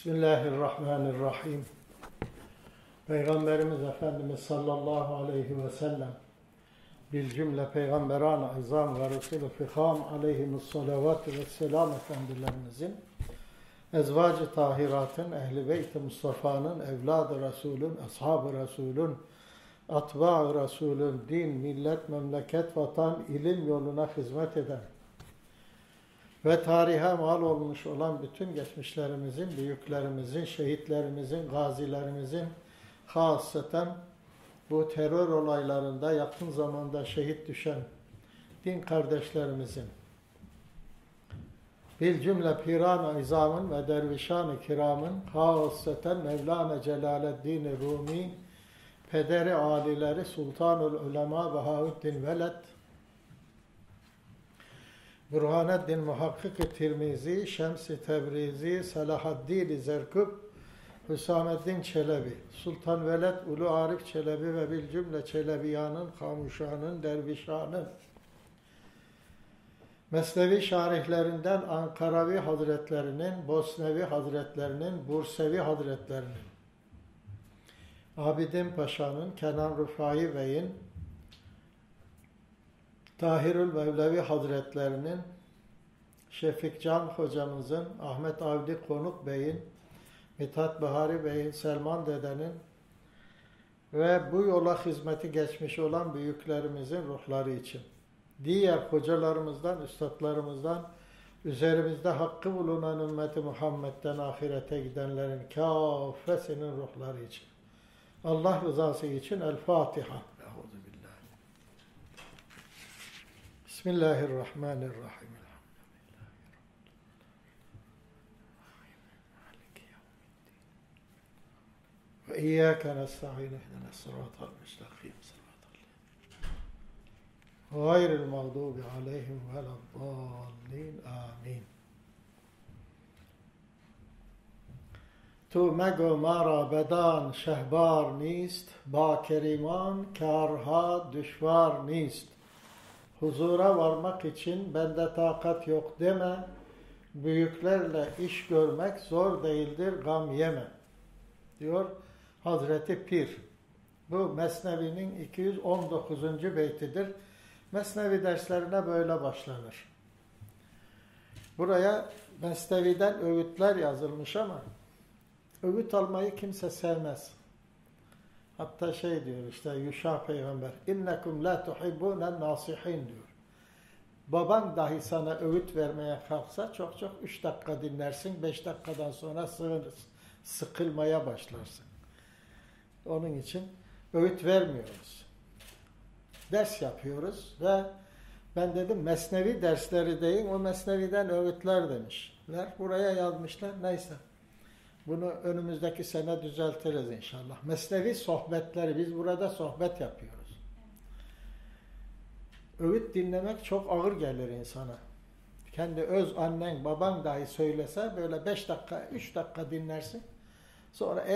Bismillahirrahmanirrahim. Peygamberimiz Efendimiz sallallahu aleyhi ve sellem bil cümle peygamberan izam ve resulü fiham aleyhimus salavatü ve selam efendilerimizin ezvacı tahiratın, ehli beyt-i Mustafa'nın, evladı Resulün, ashab-ı Resulün, atba-ı Resulün, din, millet, memleket, vatan, ilim yoluna hizmet eden ve tarihe mal olmuş olan bütün geçmişlerimizin, büyüklerimizin, şehitlerimizin, gazilerimizin hasreten bu terör olaylarında yakın zamanda şehit düşen din kardeşlerimizin bil cümle piran-ı izamın ve dervişan-ı kiramın hasreten Mevlana Celaleddin Rumi pederi alileri Sultanul Ulema Bahaüddin Veled Burhaneddin Muhakkik-i Tirmizi, Şems-i Tebrizi, Selahaddin Zerkub, Hüsameddin Çelebi, Sultan Veled Ulu Arif Çelebi ve bil cümle Çelebiyanın, Kamuşanın, Dervişanın, Mesnevi şarihlerinden Ankaravi Hazretlerinin, Bosnevi Hazretlerinin, Bursevi Hazretlerinin, Abidin Paşa'nın, Kenan Rıfai Bey'in, Tahirül Mevlevi Hazretlerinin, Şefik Can hocamızın, Ahmet Avdi Konuk Bey'in, Mithat Bahari Bey'in, Selman Dede'nin ve bu yola hizmeti geçmiş olan büyüklerimizin ruhları için. Diğer hocalarımızdan, üstadlarımızdan, üzerimizde hakkı bulunan ümmeti Muhammed'den ahirete gidenlerin kâfesinin ruhları için. Allah rızası için El Fatiha. بسم الله الرحمن الرحيم. وإياك نستعين اهدنا الصراط المستقيم. صراط الله غير المغضوب عليهم ولا الضالين. آمين. تو مگو مرا بدان شهبار نیست با کریمان کارها دشوار نیست. Huzura varmak için bende takat yok deme, büyüklerle iş görmek zor değildir, gam yeme, diyor Hazreti Pir. Bu Mesnevi'nin 219. beytidir. Mesnevi derslerine böyle başlanır. Buraya Mesnevi'den öğütler yazılmış ama öğüt almayı kimse sevmez. Hatta şey diyor işte Yuşa peygamber innekum la tuhibbunen nasihin diyor. Baban dahi sana öğüt vermeye kalksa çok çok üç dakika dinlersin. Beş dakikadan sonra sığınırsın. Sıkılmaya başlarsın. Onun için öğüt vermiyoruz. Ders yapıyoruz ve ben dedim mesnevi dersleri deyin o mesneviden öğütler demişler. Buraya yazmışlar. Neyse. Bunu önümüzdeki sene düzeltiriz inşallah. Mesnevi sohbetleri, biz burada sohbet yapıyoruz. Öğüt dinlemek çok ağır gelir insana. Kendi öz annen, baban dahi söylese böyle beş dakika, üç dakika dinlersin. Sonra ee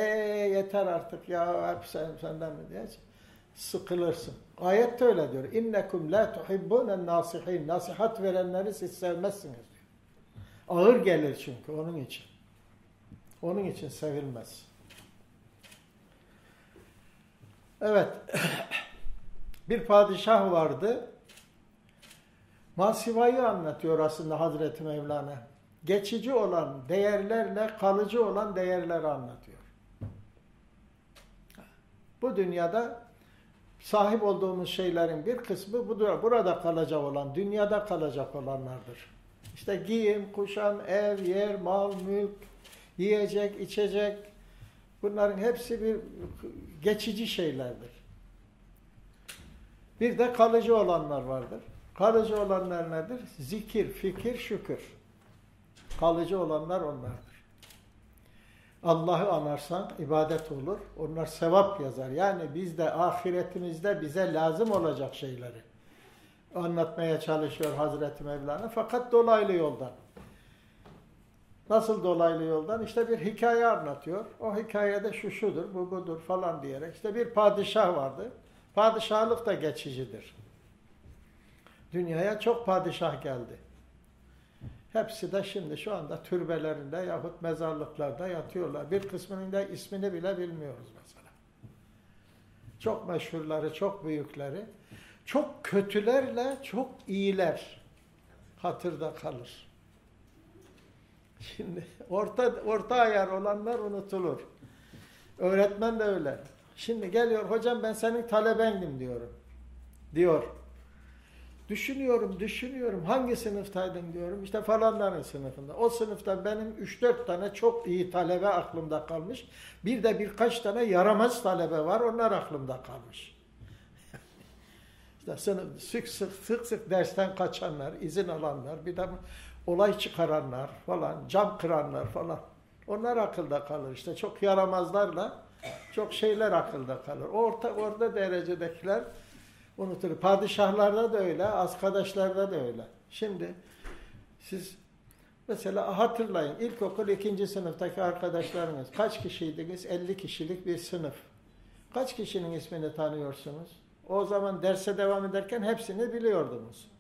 yeter artık ya hep sen, senden mi diye sıkılırsın. Ayet de öyle diyor. İnnekum la tuhibbunen nasihin. Nasihat verenleri siz sevmezsiniz diyor. Ağır gelir çünkü onun için. Onun için sevilmez. Evet. Bir padişah vardı. Masivayı anlatıyor aslında Hazreti Mevlana. Geçici olan değerlerle kalıcı olan değerleri anlatıyor. Bu dünyada sahip olduğumuz şeylerin bir kısmı budur, burada kalacak olan, dünyada kalacak olanlardır. İşte giyim, kuşam, ev, yer, mal, mülk, yiyecek, içecek bunların hepsi bir geçici şeylerdir. Bir de kalıcı olanlar vardır. Kalıcı olanlar nedir? Zikir, fikir, şükür. Kalıcı olanlar onlardır. Allah'ı anarsan ibadet olur. Onlar sevap yazar. Yani biz de ahiretimizde bize lazım olacak şeyleri anlatmaya çalışıyor Hazreti Mevlana. Fakat dolaylı yoldan. Nasıl dolaylı yoldan? İşte bir hikaye anlatıyor. O hikayede şu şudur, bu budur falan diyerek. İşte bir padişah vardı. Padişahlık da geçicidir. Dünyaya çok padişah geldi. Hepsi de şimdi şu anda türbelerinde yahut mezarlıklarda yatıyorlar. Bir kısmının da ismini bile bilmiyoruz mesela. Çok meşhurları, çok büyükleri. Çok kötülerle çok iyiler hatırda kalır. Şimdi orta, orta ayar olanlar unutulur. Öğretmen de öyle. Şimdi geliyor hocam ben senin talebendim diyorum. Diyor. Düşünüyorum, düşünüyorum. Hangi sınıftaydın diyorum. İşte falanların sınıfında. O sınıfta benim 3-4 tane çok iyi talebe aklımda kalmış. Bir de birkaç tane yaramaz talebe var. Onlar aklımda kalmış. işte sınıf, sık sık sık sık dersten kaçanlar, izin alanlar, bir de olay çıkaranlar falan, cam kıranlar falan. Onlar akılda kalır. İşte çok yaramazlarla çok şeyler akılda kalır. Orta, orada derecedekiler unutulur. Padişahlarda da öyle, arkadaşlarda da öyle. Şimdi siz mesela hatırlayın ilkokul ikinci sınıftaki arkadaşlarınız kaç kişiydiniz? 50 kişilik bir sınıf. Kaç kişinin ismini tanıyorsunuz? O zaman derse devam ederken hepsini biliyordunuz.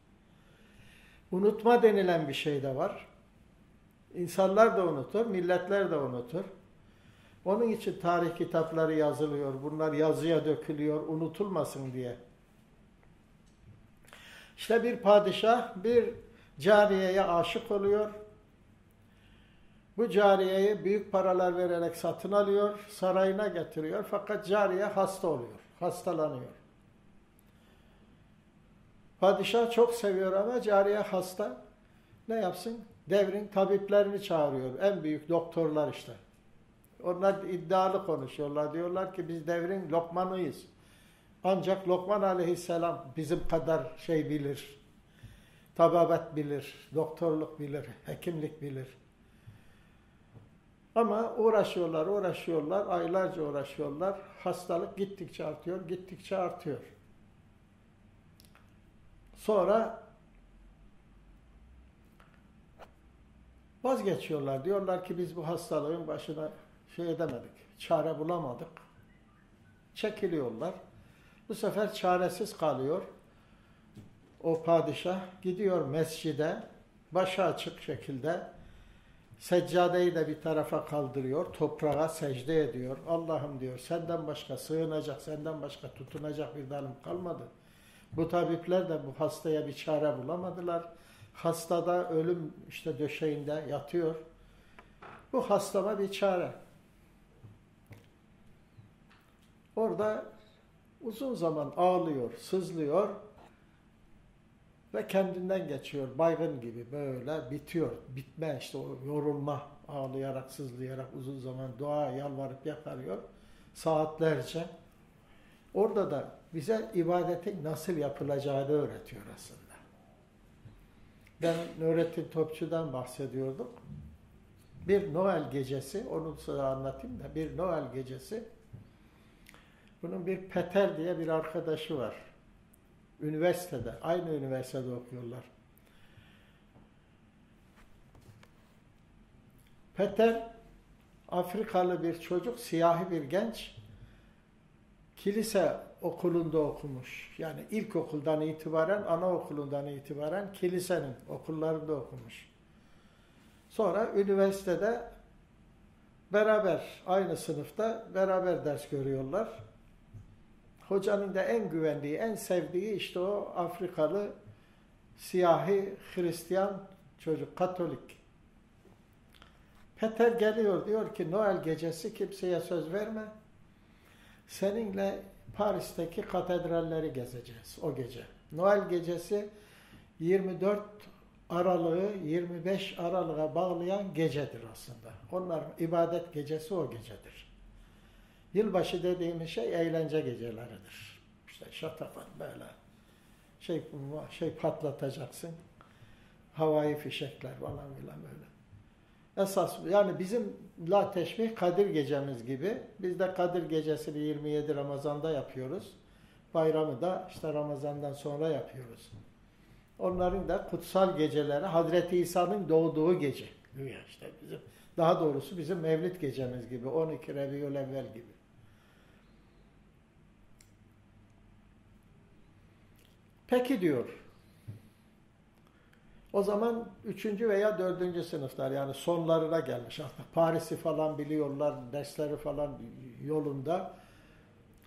Unutma denilen bir şey de var. İnsanlar da unutur, milletler de unutur. Onun için tarih kitapları yazılıyor. Bunlar yazıya dökülüyor, unutulmasın diye. İşte bir padişah bir cariyeye aşık oluyor. Bu cariyeyi büyük paralar vererek satın alıyor, sarayına getiriyor. Fakat cariye hasta oluyor, hastalanıyor. Padişah çok seviyor ama cariye hasta. Ne yapsın? Devrin tabiplerini çağırıyor. En büyük doktorlar işte. Onlar iddialı konuşuyorlar. Diyorlar ki biz devrin lokmanıyız. Ancak Lokman aleyhisselam bizim kadar şey bilir. Tababet bilir, doktorluk bilir, hekimlik bilir. Ama uğraşıyorlar, uğraşıyorlar, aylarca uğraşıyorlar. Hastalık gittikçe artıyor, gittikçe artıyor. Sonra vazgeçiyorlar. Diyorlar ki biz bu hastalığın başına şey edemedik, çare bulamadık. Çekiliyorlar. Bu sefer çaresiz kalıyor. O padişah gidiyor mescide, başı açık şekilde seccadeyi de bir tarafa kaldırıyor, toprağa secde ediyor. Allah'ım diyor, senden başka sığınacak, senden başka tutunacak bir dalım kalmadı. Bu tabipler de bu hastaya bir çare bulamadılar. Hastada ölüm işte döşeğinde yatıyor. Bu hastama bir çare. Orada uzun zaman ağlıyor, sızlıyor ve kendinden geçiyor. Baygın gibi böyle bitiyor. Bitme işte o yorulma ağlayarak, sızlayarak uzun zaman dua yalvarıp yakarıyor. Saatlerce. Orada da bize ibadetin nasıl yapılacağını öğretiyor aslında. Ben Nurettin Topçu'dan bahsediyorduk. Bir Noel gecesi, onu size anlatayım da, bir Noel gecesi bunun bir Peter diye bir arkadaşı var. Üniversitede, aynı üniversitede okuyorlar. Peter, Afrikalı bir çocuk, siyahi bir genç, kilise okulunda okumuş. Yani ilkokuldan itibaren, anaokulundan itibaren kilisenin okullarında okumuş. Sonra üniversitede beraber, aynı sınıfta beraber ders görüyorlar. Hocanın da en güvendiği, en sevdiği işte o Afrikalı siyahi Hristiyan çocuk, Katolik. Peter geliyor diyor ki Noel gecesi kimseye söz verme. Seninle Paris'teki katedralleri gezeceğiz o gece. Noel gecesi 24 Aralık'ı 25 Aralık'a bağlayan gecedir aslında. Onlar ibadet gecesi o gecedir. Yılbaşı dediğimiz şey eğlence geceleridir. İşte şatafat böyle şey şey patlatacaksın. Havai fişekler falan filan böyle. Esas yani bizim la teşbih Kadir gecemiz gibi. Biz de Kadir gecesini 27 Ramazan'da yapıyoruz. Bayramı da işte Ramazan'dan sonra yapıyoruz. Onların da kutsal geceleri Hazreti İsa'nın doğduğu gece. işte bizim daha doğrusu bizim Mevlid gecemiz gibi 12 Rebiül Evvel gibi. Peki diyor. O zaman üçüncü veya dördüncü sınıflar yani sonlarına gelmiş artık. Paris'i falan biliyorlar, dersleri falan yolunda.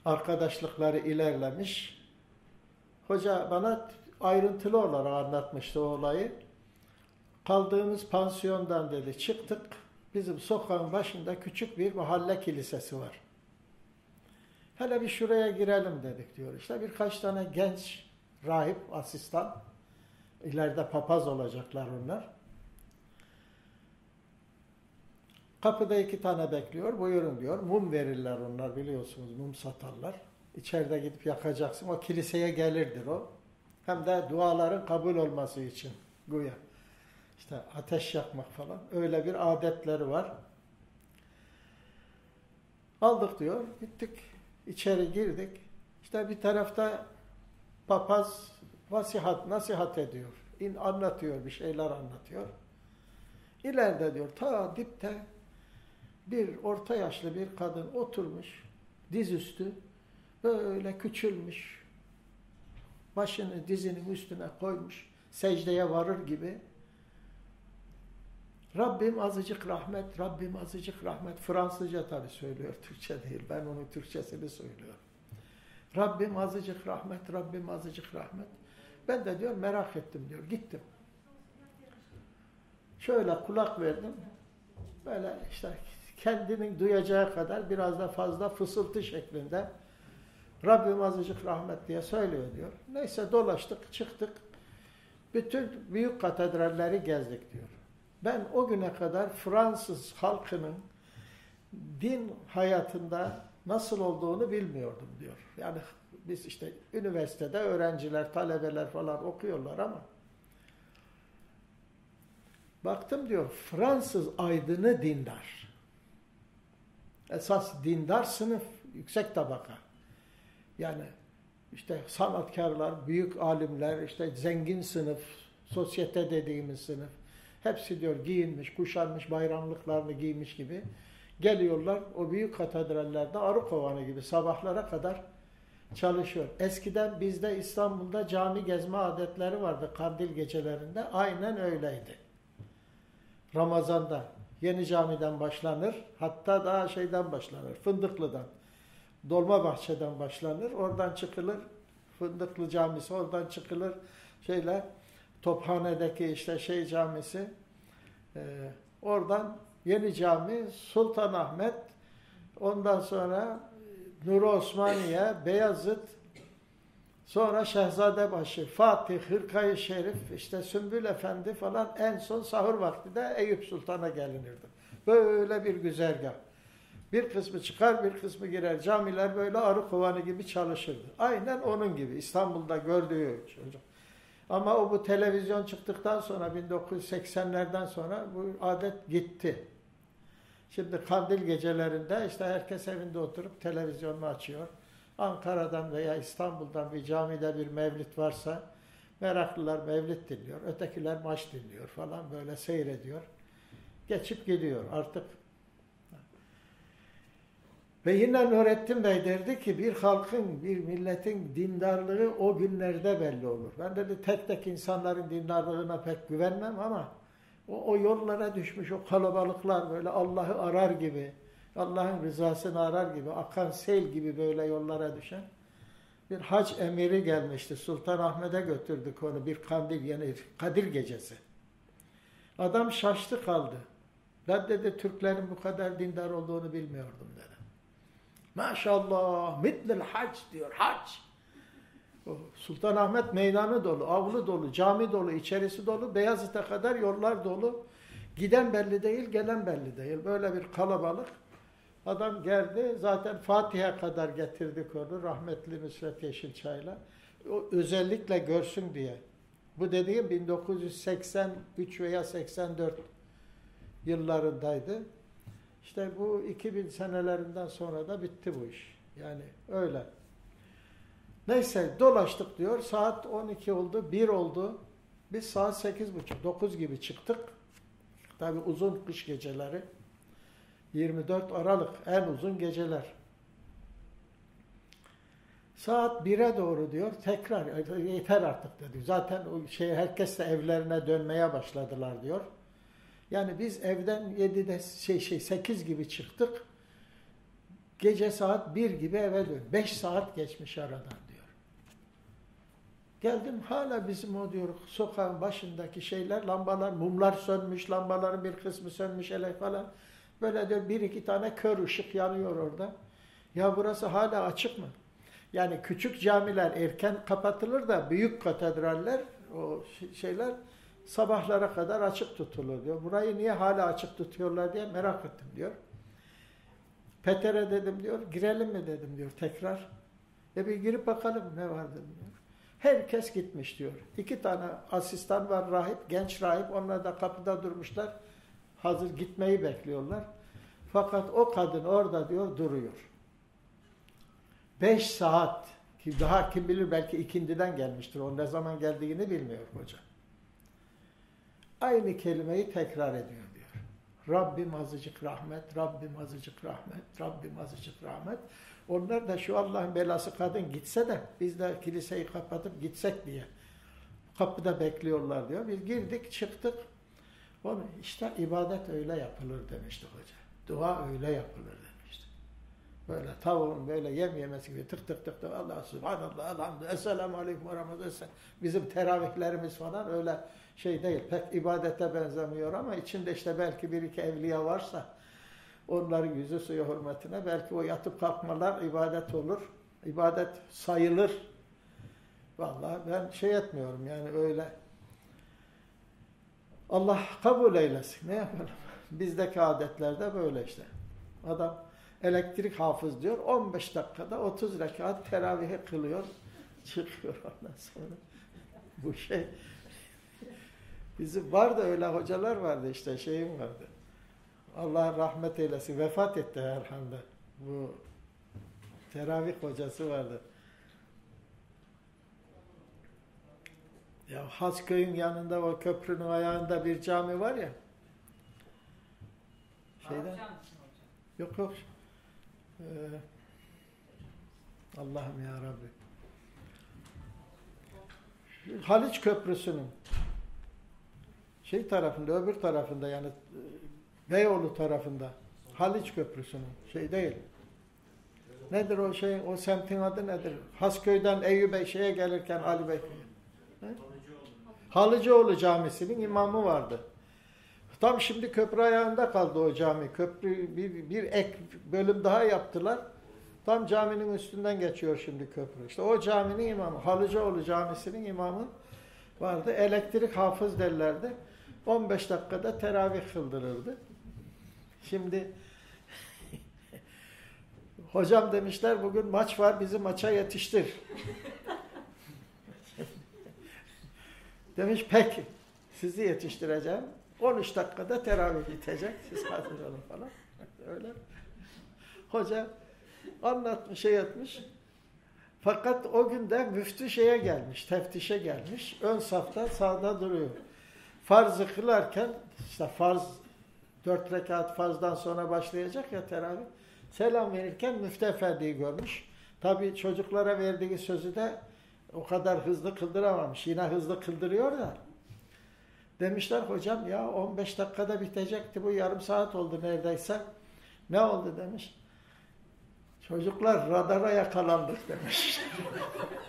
Arkadaşlıkları ilerlemiş. Hoca bana ayrıntılı olarak anlatmıştı o olayı. Kaldığımız pansiyondan dedi çıktık. Bizim sokağın başında küçük bir mahalle kilisesi var. Hele bir şuraya girelim dedik diyor. İşte birkaç tane genç rahip, asistan İleride papaz olacaklar onlar. Kapıda iki tane bekliyor. Buyurun diyor. Mum verirler onlar biliyorsunuz. Mum satarlar. İçeride gidip yakacaksın. O kiliseye gelirdir o. Hem de duaların kabul olması için güya. İşte ateş yakmak falan. Öyle bir adetleri var. Aldık diyor. Gittik. İçeri girdik. İşte bir tarafta papaz Vasihat, nasihat ediyor. İn, anlatıyor, bir şeyler anlatıyor. İleride diyor, ta dipte bir orta yaşlı bir kadın oturmuş, dizüstü, böyle küçülmüş, başını dizinin üstüne koymuş, secdeye varır gibi. Rabbim azıcık rahmet, Rabbim azıcık rahmet. Fransızca tabi söylüyor, Türkçe değil. Ben onun Türkçesini söylüyorum. Rabbim azıcık rahmet, Rabbim azıcık rahmet. Ben de diyor merak ettim diyor. Gittim. Şöyle kulak verdim. Böyle işte kendinin duyacağı kadar biraz da fazla fısıltı şeklinde Rabbim azıcık rahmet diye söylüyor diyor. Neyse dolaştık, çıktık. Bütün büyük katedralleri gezdik diyor. Ben o güne kadar Fransız halkının din hayatında nasıl olduğunu bilmiyordum diyor. Yani biz işte üniversitede öğrenciler, talebeler falan okuyorlar ama baktım diyor Fransız aydını dindar. Esas dindar sınıf yüksek tabaka. Yani işte sanatkarlar, büyük alimler, işte zengin sınıf, sosyete dediğimiz sınıf. Hepsi diyor giyinmiş, kuşanmış, bayramlıklarını giymiş gibi. Geliyorlar o büyük katedrallerde arı kovanı gibi sabahlara kadar çalışıyor. Eskiden bizde İstanbul'da cami gezme adetleri vardı kandil gecelerinde. Aynen öyleydi. Ramazan'da yeni camiden başlanır. Hatta daha şeyden başlanır. Fındıklı'dan. Dolmabahçe'den başlanır. Oradan çıkılır. Fındıklı camisi oradan çıkılır. Şeyler Tophane'deki işte şey camisi e, oradan yeni cami Sultanahmet ondan sonra Nur Osmaniye, Beyazıt, sonra Şehzadebaşı, Fatih, Hırkayı Şerif, işte Sümbül Efendi falan en son sahur vakti de Eyüp Sultan'a gelinirdi. Böyle bir güzergah. Bir kısmı çıkar, bir kısmı girer. Camiler böyle arı kovanı gibi çalışırdı. Aynen onun gibi İstanbul'da gördüğü çocuk. Ama o bu televizyon çıktıktan sonra 1980'lerden sonra bu adet gitti. Şimdi kandil gecelerinde işte herkes evinde oturup televizyonunu açıyor. Ankara'dan veya İstanbul'dan bir camide bir mevlit varsa meraklılar mevlit dinliyor. Ötekiler maç dinliyor falan böyle seyrediyor. Geçip gidiyor artık. Ve yine Nurettin Bey derdi ki bir halkın, bir milletin dindarlığı o günlerde belli olur. Ben dedi tek tek insanların dindarlığına pek güvenmem ama o, o yollara düşmüş o kalabalıklar böyle Allah'ı arar gibi, Allah'ın rızasını arar gibi, akan sel gibi böyle yollara düşen bir hac emiri gelmişti. Sultan Ahmet'e götürdük onu bir kandil yani Kadir gecesi. Adam şaştı kaldı. Ben dedi Türklerin bu kadar dindar olduğunu bilmiyordum dedi. Maşallah mitlil hac diyor hac. Sultanahmet meydanı dolu, avlu dolu, cami dolu, içerisi dolu, Beyazıt'a kadar yollar dolu. Giden belli değil, gelen belli değil. Böyle bir kalabalık. Adam geldi, zaten Fatih'e kadar getirdik onu, rahmetli Nusret Yeşilçay'la. O özellikle görsün diye. Bu dediğim 1983 veya 84 yıllarındaydı. İşte bu 2000 senelerinden sonra da bitti bu iş. Yani öyle. Neyse dolaştık diyor. Saat 12 oldu, 1 oldu. Biz saat 8.30, 9 gibi çıktık. Tabi uzun kış geceleri. 24 Aralık en uzun geceler. Saat 1'e doğru diyor tekrar yeter artık dedi. Zaten o şey herkes de evlerine dönmeye başladılar diyor. Yani biz evden 7'de şey şey 8 gibi çıktık. Gece saat 1 gibi eve dön. 5 saat geçmiş aradan. Geldim hala bizim o diyor sokağın başındaki şeyler lambalar mumlar sönmüş lambaların bir kısmı sönmüş ele falan. Böyle diyor bir iki tane kör ışık yanıyor orada. Ya burası hala açık mı? Yani küçük camiler erken kapatılır da büyük katedraller o şeyler sabahlara kadar açık tutulur diyor. Burayı niye hala açık tutuyorlar diye merak ettim diyor. Peter'e dedim diyor, girelim mi dedim diyor tekrar. E bir girip bakalım ne var dedim diyor. Herkes gitmiş diyor. İki tane asistan var rahip, genç rahip. Onlar da kapıda durmuşlar. Hazır gitmeyi bekliyorlar. Fakat o kadın orada diyor duruyor. Beş saat ki daha kim bilir belki ikindiden gelmiştir. O ne zaman geldiğini bilmiyor hoca. Aynı kelimeyi tekrar ediyor diyor. Rabbim azıcık rahmet, Rabbim azıcık rahmet, Rabbim azıcık rahmet. Onlar da şu Allah'ın belası kadın gitse de biz de kiliseyi kapatıp gitsek diye kapıda bekliyorlar diyor. Biz girdik çıktık. Onu işte ibadet öyle yapılır demişti hoca. Dua öyle yapılır demişti. Böyle tavuğun böyle yem yemesi gibi tık tık tık tık Allah subhanallah elhamdülillah esselamu aleyküm ve. Bizim teravihlerimiz falan öyle şey değil. Pek ibadete benzemiyor ama içinde işte belki bir iki evliya varsa onların yüzü suyu hürmetine belki o yatıp kalkmalar ibadet olur. İbadet sayılır. Vallahi ben şey etmiyorum yani öyle. Allah kabul eylesin. Ne yapalım? Bizdeki adetlerde böyle işte. Adam elektrik hafız diyor. 15 dakikada 30 rekat teravihi kılıyor. Çıkıyor ondan sonra. Bu şey bizim vardı öyle hocalar vardı işte şeyim vardı. Allah rahmet eylesin. Vefat etti herhalde. Bu teravih hocası vardı. Ya Hasköy'ün yanında o köprünün ayağında bir cami var ya. Şeyden. Yok yok. Ee, Allah'ım ya Rabbi. Haliç Köprüsü'nün şey tarafında, öbür tarafında yani Beyoğlu tarafında. Haliç Köprüsü'nün şey değil. Nedir o şey, o semtin adı nedir? Hasköy'den Eyüp'e şeye gelirken Ali Bey. Halıcıoğlu Camisi'nin imamı vardı. Tam şimdi köprü ayağında kaldı o cami. Köprü bir, bir ek bölüm daha yaptılar. Tam caminin üstünden geçiyor şimdi köprü. İşte o caminin imamı, Halıcıoğlu Camisi'nin imamı vardı. Elektrik hafız derlerdi. 15 dakikada teravih kıldırırdı. Şimdi hocam demişler bugün maç var bizi maça yetiştir. Demiş peki sizi yetiştireceğim. 13 dakikada teravih bitecek. Siz hazır olun falan. Öyle. Hoca anlatmış, şey etmiş. Fakat o günde müftü şeye gelmiş, teftişe gelmiş. Ön safta sağda duruyor. Farzı kılarken, işte farz, dört rekat farzdan sonra başlayacak ya teravih. Selam verirken müftü efendiyi görmüş. Tabi çocuklara verdiği sözü de o kadar hızlı kıldıramamış. Yine hızlı kıldırıyor da. Demişler hocam ya 15 dakikada bitecekti bu yarım saat oldu neredeyse. Ne oldu demiş. Çocuklar radara yakalandık demiş.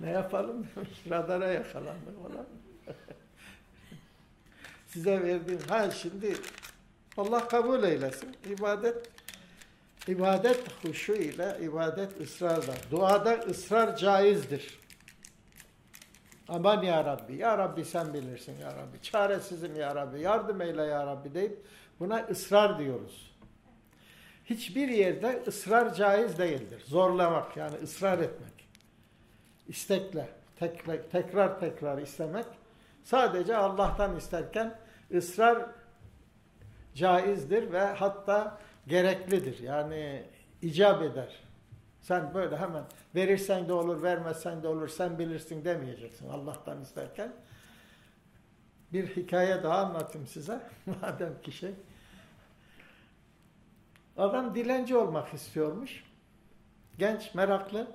ne yapalım demiş. Radara yakalandık falan. Size verdiğim ha şimdi Allah kabul eylesin. İbadet ibadet huşu ile ibadet ısrarla. Duada ısrar caizdir. Aman ya Rabbi, ya Rabbi sen bilirsin ya Rabbi. Çaresizim ya Rabbi, yardım eyle ya Rabbi deyip buna ısrar diyoruz. Hiçbir yerde ısrar caiz değildir. Zorlamak yani ısrar etmek. İstekle, tekrar tekrar, tekrar istemek. Sadece Allah'tan isterken ısrar caizdir ve hatta gereklidir. Yani icap eder. Sen böyle hemen verirsen de olur, vermezsen de olur, sen bilirsin demeyeceksin Allah'tan isterken. Bir hikaye daha anlatayım size. Madem ki şey. Adam dilenci olmak istiyormuş. Genç, meraklı,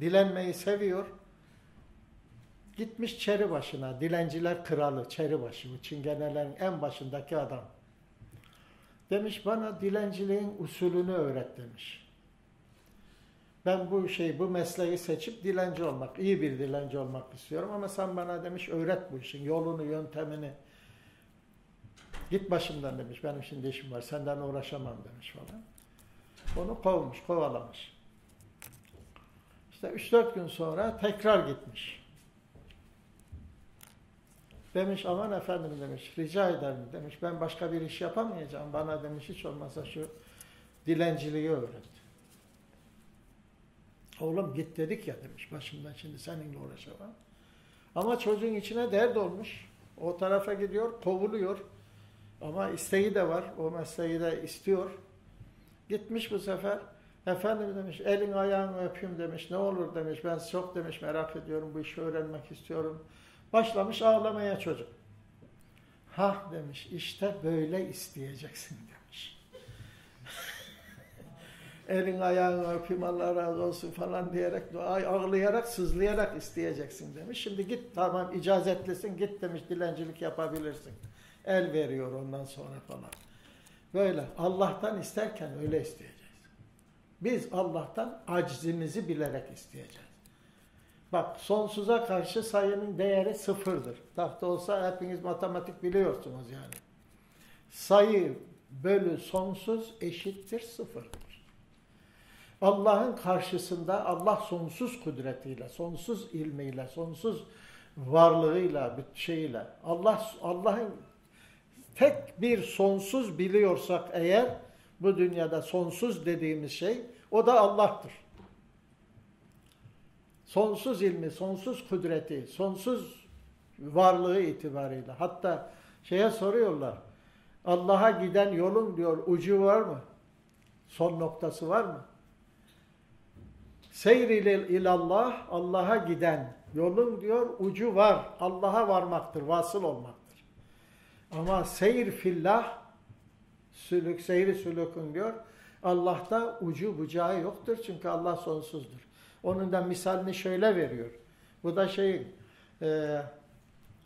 dilenmeyi seviyor. Gitmiş çeri başına, dilenciler kralı, çeri başı, çingenelerin en başındaki adam. Demiş bana dilenciliğin usulünü öğret demiş. Ben bu şey, bu mesleği seçip dilenci olmak, iyi bir dilenci olmak istiyorum ama sen bana demiş öğret bu işin yolunu, yöntemini. Git başımdan demiş, benim şimdi işim var, senden uğraşamam demiş falan. Onu kovmuş, kovalamış. İşte 3-4 gün sonra tekrar gitmiş. Demiş aman efendim demiş rica ederim demiş ben başka bir iş yapamayacağım. Bana demiş hiç olmazsa şu dilenciliği öğret. Oğlum git dedik ya demiş başımdan şimdi seninle uğraşamam. Ama çocuğun içine dert olmuş. O tarafa gidiyor, kovuluyor. Ama isteği de var. O mesleği de istiyor. Gitmiş bu sefer. Efendim demiş, elin ayağını öpeyim demiş. Ne olur demiş. Ben çok demiş merak ediyorum. Bu işi öğrenmek istiyorum. Başlamış ağlamaya çocuk. Ha demiş, işte böyle isteyeceksin demiş. elin ayağını öpeyim Allah razı olsun falan diyerek, ağlayarak, sızlayarak isteyeceksin demiş. Şimdi git tamam icazetlisin, git demiş dilencilik yapabilirsin. El veriyor ondan sonra falan. Böyle Allah'tan isterken öyle isteyeceğiz. Biz Allah'tan aczimizi bilerek isteyeceğiz. Bak sonsuza karşı sayının değeri sıfırdır. Tahta olsa hepiniz matematik biliyorsunuz yani. Sayı bölü sonsuz eşittir sıfırdır. Allah'ın karşısında Allah sonsuz kudretiyle, sonsuz ilmiyle, sonsuz varlığıyla, şeyiyle, Allah Allah'ın tek bir sonsuz biliyorsak eğer bu dünyada sonsuz dediğimiz şey o da Allah'tır. Sonsuz ilmi, sonsuz kudreti, sonsuz varlığı itibarıyla. Hatta şeye soruyorlar. Allah'a giden yolun diyor ucu var mı? Son noktası var mı? Seyr ile ilallah Allah'a giden yolun diyor ucu var. Allah'a varmaktır, vasıl olmaktır. Ama seyir fillah sülük, seyri sülükün diyor Allah'ta ucu bucağı yoktur çünkü Allah sonsuzdur. Onun da misalini şöyle veriyor. Bu da şeyin e,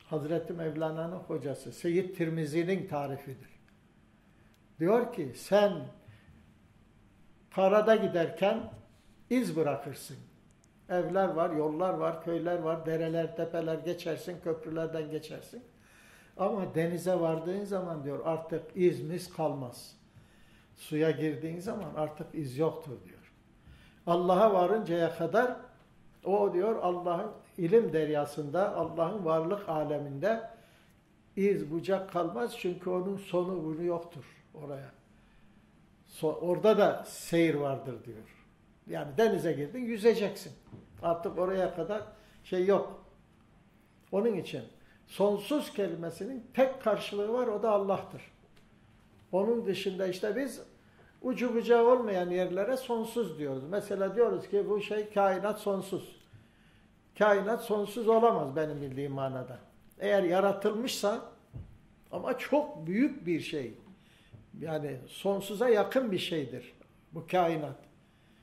Hazreti Mevlana'nın hocası Seyyid Tirmizi'nin tarifidir. Diyor ki sen karada giderken iz bırakırsın. Evler var, yollar var, köyler var, dereler, tepeler geçersin, köprülerden geçersin. Ama denize vardığın zaman diyor artık izimiz kalmaz. Suya girdiğin zaman artık iz yoktur diyor. Allah'a varıncaya kadar o diyor Allah'ın ilim deryasında, Allah'ın varlık aleminde iz bucak kalmaz. Çünkü onun sonu bunu yoktur oraya. So, orada da seyir vardır diyor. Yani denize girdin yüzeceksin. Artık oraya kadar şey yok. Onun için sonsuz kelimesinin tek karşılığı var o da Allah'tır. Onun dışında işte biz ucu bucağı olmayan yerlere sonsuz diyoruz. Mesela diyoruz ki bu şey kainat sonsuz. Kainat sonsuz olamaz benim bildiğim manada. Eğer yaratılmışsa ama çok büyük bir şey. Yani sonsuza yakın bir şeydir bu kainat.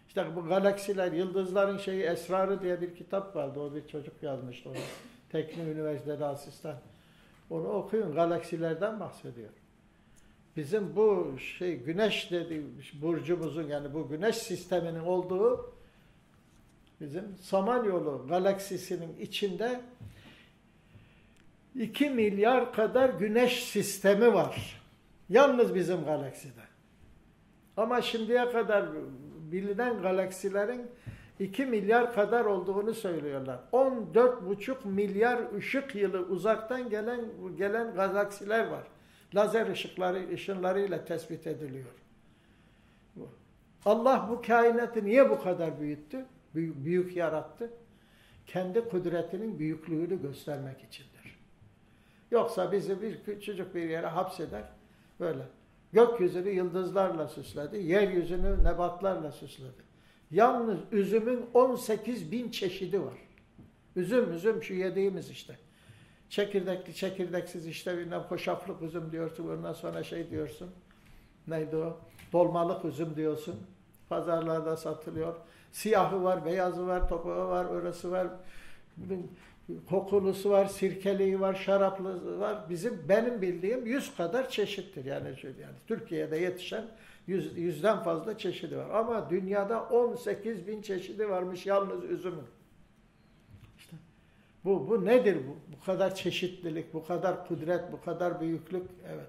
İşte bu galaksiler, yıldızların şeyi esrarı diye bir kitap vardı. O bir çocuk yazmıştı onu. Teknik Üniversitede asistan. Onu okuyun. Galaksilerden bahsediyor. Bizim bu şey güneş dediğimiz burcumuzun yani bu güneş sisteminin olduğu bizim Samanyolu galaksisinin içinde 2 milyar kadar güneş sistemi var. Yalnız bizim galakside. Ama şimdiye kadar bilinen galaksilerin 2 milyar kadar olduğunu söylüyorlar. 14,5 milyar ışık yılı uzaktan gelen gelen galaksiler var. Lazer ışıkları ışınlarıyla tespit ediliyor. Allah bu kainatı niye bu kadar büyüttü? Büyük, büyük yarattı. Kendi kudretinin büyüklüğünü göstermek içindir. Yoksa bizi bir küçücük bir yere hapseder. Böyle. Gökyüzünü yıldızlarla süsledi. Yeryüzünü nebatlarla süsledi. Yalnız üzümün 18 bin çeşidi var. Üzüm, üzüm şu yediğimiz işte. Çekirdekli, çekirdeksiz işte bilmem hoşaflık üzüm diyorsun. Ondan sonra şey diyorsun. neydi o? Dolmalık üzüm diyorsun. Pazarlarda satılıyor. Siyahı var, beyazı var, topuğu var, orası var. Kokulusu var, sirkeliği var, şaraplısı var. Bizim benim bildiğim yüz kadar çeşittir. Yani, yani Türkiye'de yetişen yüz, yüzden fazla çeşidi var. Ama dünyada 18 bin çeşidi varmış yalnız üzümün. Bu, bu nedir bu? Bu kadar çeşitlilik, bu kadar kudret, bu kadar büyüklük. Evet.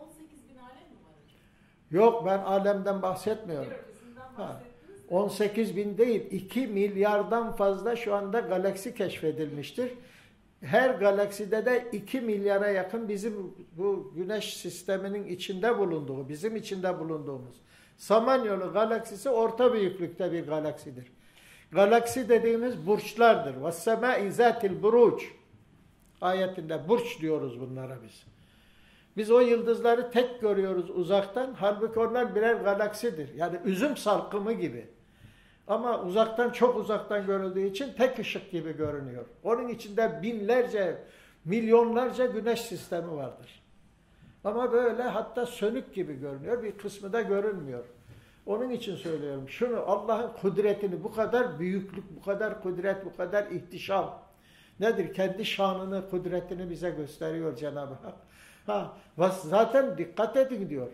18 bin alem mi var hocam? Yok ben alemden bahsetmiyorum. Ha. bahsettiniz de. 18 bin değil 2 milyardan fazla şu anda galaksi keşfedilmiştir. Her galakside de 2 milyara yakın bizim bu güneş sisteminin içinde bulunduğu, bizim içinde bulunduğumuz Samanyolu galaksisi orta büyüklükte bir galaksidir. Galaksi dediğimiz burçlardır. وَالسَّمَاءِ ذَاتِ الْبُرُوجِ Ayetinde burç diyoruz bunlara biz. Biz o yıldızları tek görüyoruz uzaktan. Halbuki onlar birer galaksidir. Yani üzüm salkımı gibi. Ama uzaktan çok uzaktan görüldüğü için tek ışık gibi görünüyor. Onun içinde binlerce, milyonlarca güneş sistemi vardır. Ama böyle hatta sönük gibi görünüyor. Bir kısmı da görünmüyor. Onun için söylüyorum. Şunu Allah'ın kudretini bu kadar büyüklük, bu kadar kudret, bu kadar ihtişam. Nedir? Kendi şanını, kudretini bize gösteriyor Cenab-ı Hak. Ha, zaten dikkat edin diyor.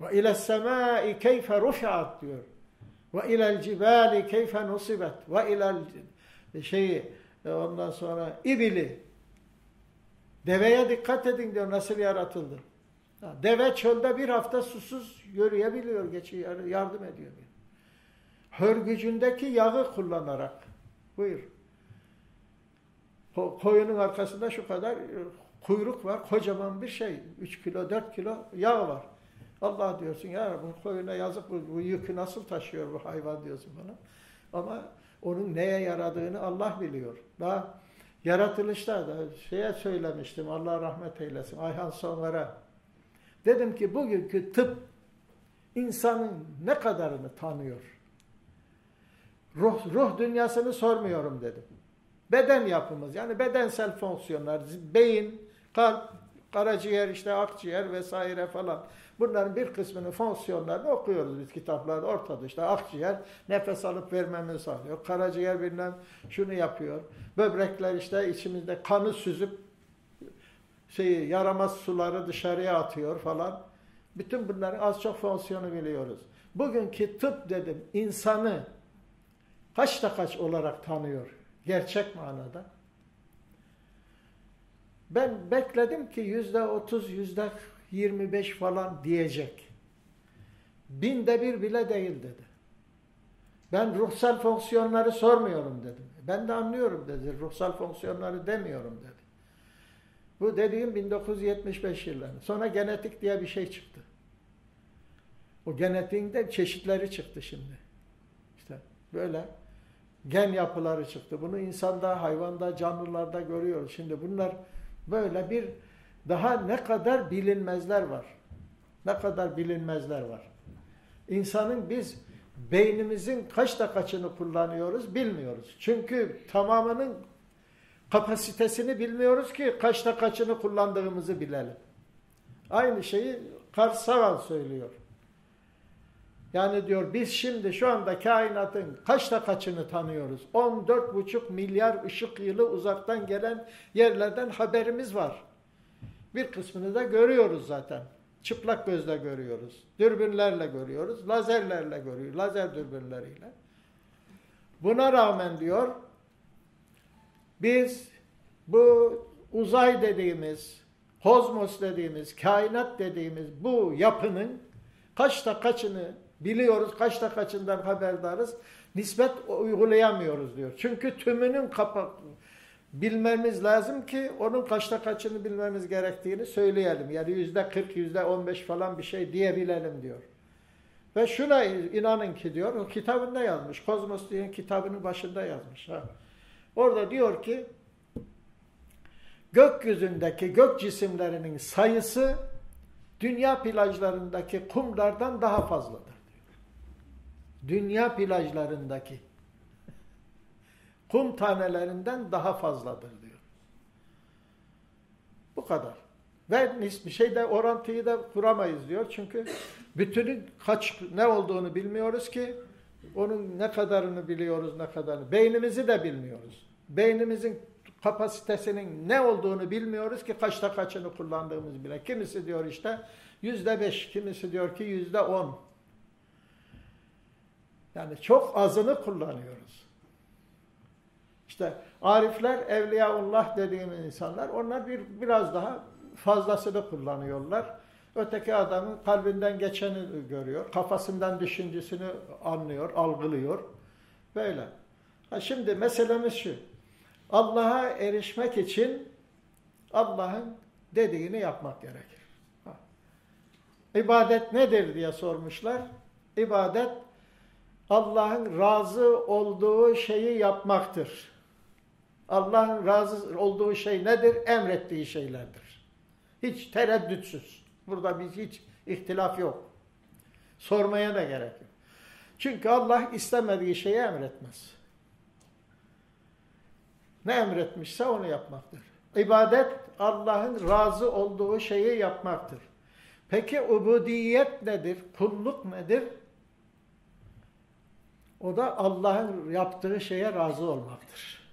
Ve ile semai keyfe rufiat diyor. Ve ilel cibali keyfe nusibet. Ve ilel şeyi ondan sonra ibili. Deveye dikkat edin diyor nasıl yaratıldı. Deve çölde bir hafta susuz yürüyebiliyor, geçiyor, yardım ediyor. Hörgücündeki yağı kullanarak. Buyur. Ko koyunun arkasında şu kadar kuyruk var. Kocaman bir şey. 3 kilo, 4 kilo yağ var. Allah diyorsun ya bu koyuna yazık bu, bu yükü nasıl taşıyor bu hayvan diyorsun bana. Ama onun neye yaradığını Allah biliyor. Daha yaratılışta da şeye söylemiştim Allah rahmet eylesin Ayhan Sonlara. Dedim ki bugünkü tıp insanın ne kadarını tanıyor? Ruh, ruh dünyasını sormuyorum dedim. Beden yapımız yani bedensel fonksiyonlar, beyin, kalp, karaciğer, işte akciğer vesaire falan. Bunların bir kısmının fonksiyonlarını okuyoruz biz kitaplarda ortada. İşte akciğer nefes alıp vermemizi sağlıyor. Karaciğer bilmem şunu yapıyor. Böbrekler işte içimizde kanı süzüp şeyi yaramaz suları dışarıya atıyor falan. Bütün bunların az çok fonksiyonu biliyoruz. Bugünkü tıp dedim insanı kaçta kaç olarak tanıyor gerçek manada. Ben bekledim ki yüzde otuz, yüzde yirmi beş falan diyecek. Binde bir bile değil dedi. Ben ruhsal fonksiyonları sormuyorum dedim. Ben de anlıyorum dedi. Ruhsal fonksiyonları demiyorum dedi. Bu dediğim 1975 yılları. Sonra genetik diye bir şey çıktı. O genetiğin de çeşitleri çıktı şimdi. İşte böyle gen yapıları çıktı. Bunu insanda, hayvanda, canlılarda görüyoruz. Şimdi bunlar böyle bir daha ne kadar bilinmezler var. Ne kadar bilinmezler var. İnsanın biz beynimizin kaçta kaçını kullanıyoruz bilmiyoruz. Çünkü tamamının kapasitesini bilmiyoruz ki kaçta kaçını kullandığımızı bilelim. Aynı şeyi Carl Sagan söylüyor. Yani diyor biz şimdi şu anda kainatın kaçta kaçını tanıyoruz? 14,5 milyar ışık yılı uzaktan gelen yerlerden haberimiz var. Bir kısmını da görüyoruz zaten. Çıplak gözle görüyoruz. Dürbünlerle görüyoruz. Lazerlerle görüyoruz. Lazer dürbünleriyle. Buna rağmen diyor biz bu uzay dediğimiz, kozmos dediğimiz, kainat dediğimiz bu yapının kaçta kaçını biliyoruz, kaçta kaçından haberdarız, nispet uygulayamıyoruz diyor. Çünkü tümünün kapak bilmemiz lazım ki onun kaçta kaçını bilmemiz gerektiğini söyleyelim. Yani yüzde 40, yüzde 15 falan bir şey diyebilelim diyor. Ve şuna inanın ki diyor, o kitabında yazmış, Kozmos diye kitabının başında yazmış. Ha. Orada diyor ki, gökyüzündeki gök cisimlerinin sayısı dünya plajlarındaki kumlardan daha fazladır diyor. Dünya plajlarındaki kum tanelerinden daha fazladır diyor. Bu kadar. Ve bir şeyde orantıyı da kuramayız diyor. Çünkü bütünün kaç ne olduğunu bilmiyoruz ki onun ne kadarını biliyoruz ne kadarını. Beynimizi de bilmiyoruz. Beynimizin kapasitesinin ne olduğunu bilmiyoruz ki kaçta kaçını kullandığımız bile. Kimisi diyor işte yüzde beş, kimisi diyor ki yüzde on. Yani çok azını kullanıyoruz. İşte arifler, evliyaullah dediğimiz insanlar onlar bir biraz daha fazlasını kullanıyorlar. Öteki adamın kalbinden geçeni görüyor, kafasından düşüncesini anlıyor, algılıyor. Böyle. Ha şimdi meselemiz şu. Allah'a erişmek için Allah'ın dediğini yapmak gerekir. İbadet nedir diye sormuşlar. İbadet Allah'ın razı olduğu şeyi yapmaktır. Allah'ın razı olduğu şey nedir? Emrettiği şeylerdir. Hiç tereddütsüz. Burada biz hiç ihtilaf yok. Sormaya da gerek yok. Çünkü Allah istemediği şeyi emretmez. Ne emretmişse onu yapmaktır. İbadet Allah'ın razı olduğu şeyi yapmaktır. Peki ubudiyet nedir? Kulluk nedir? O da Allah'ın yaptığı şeye razı olmaktır.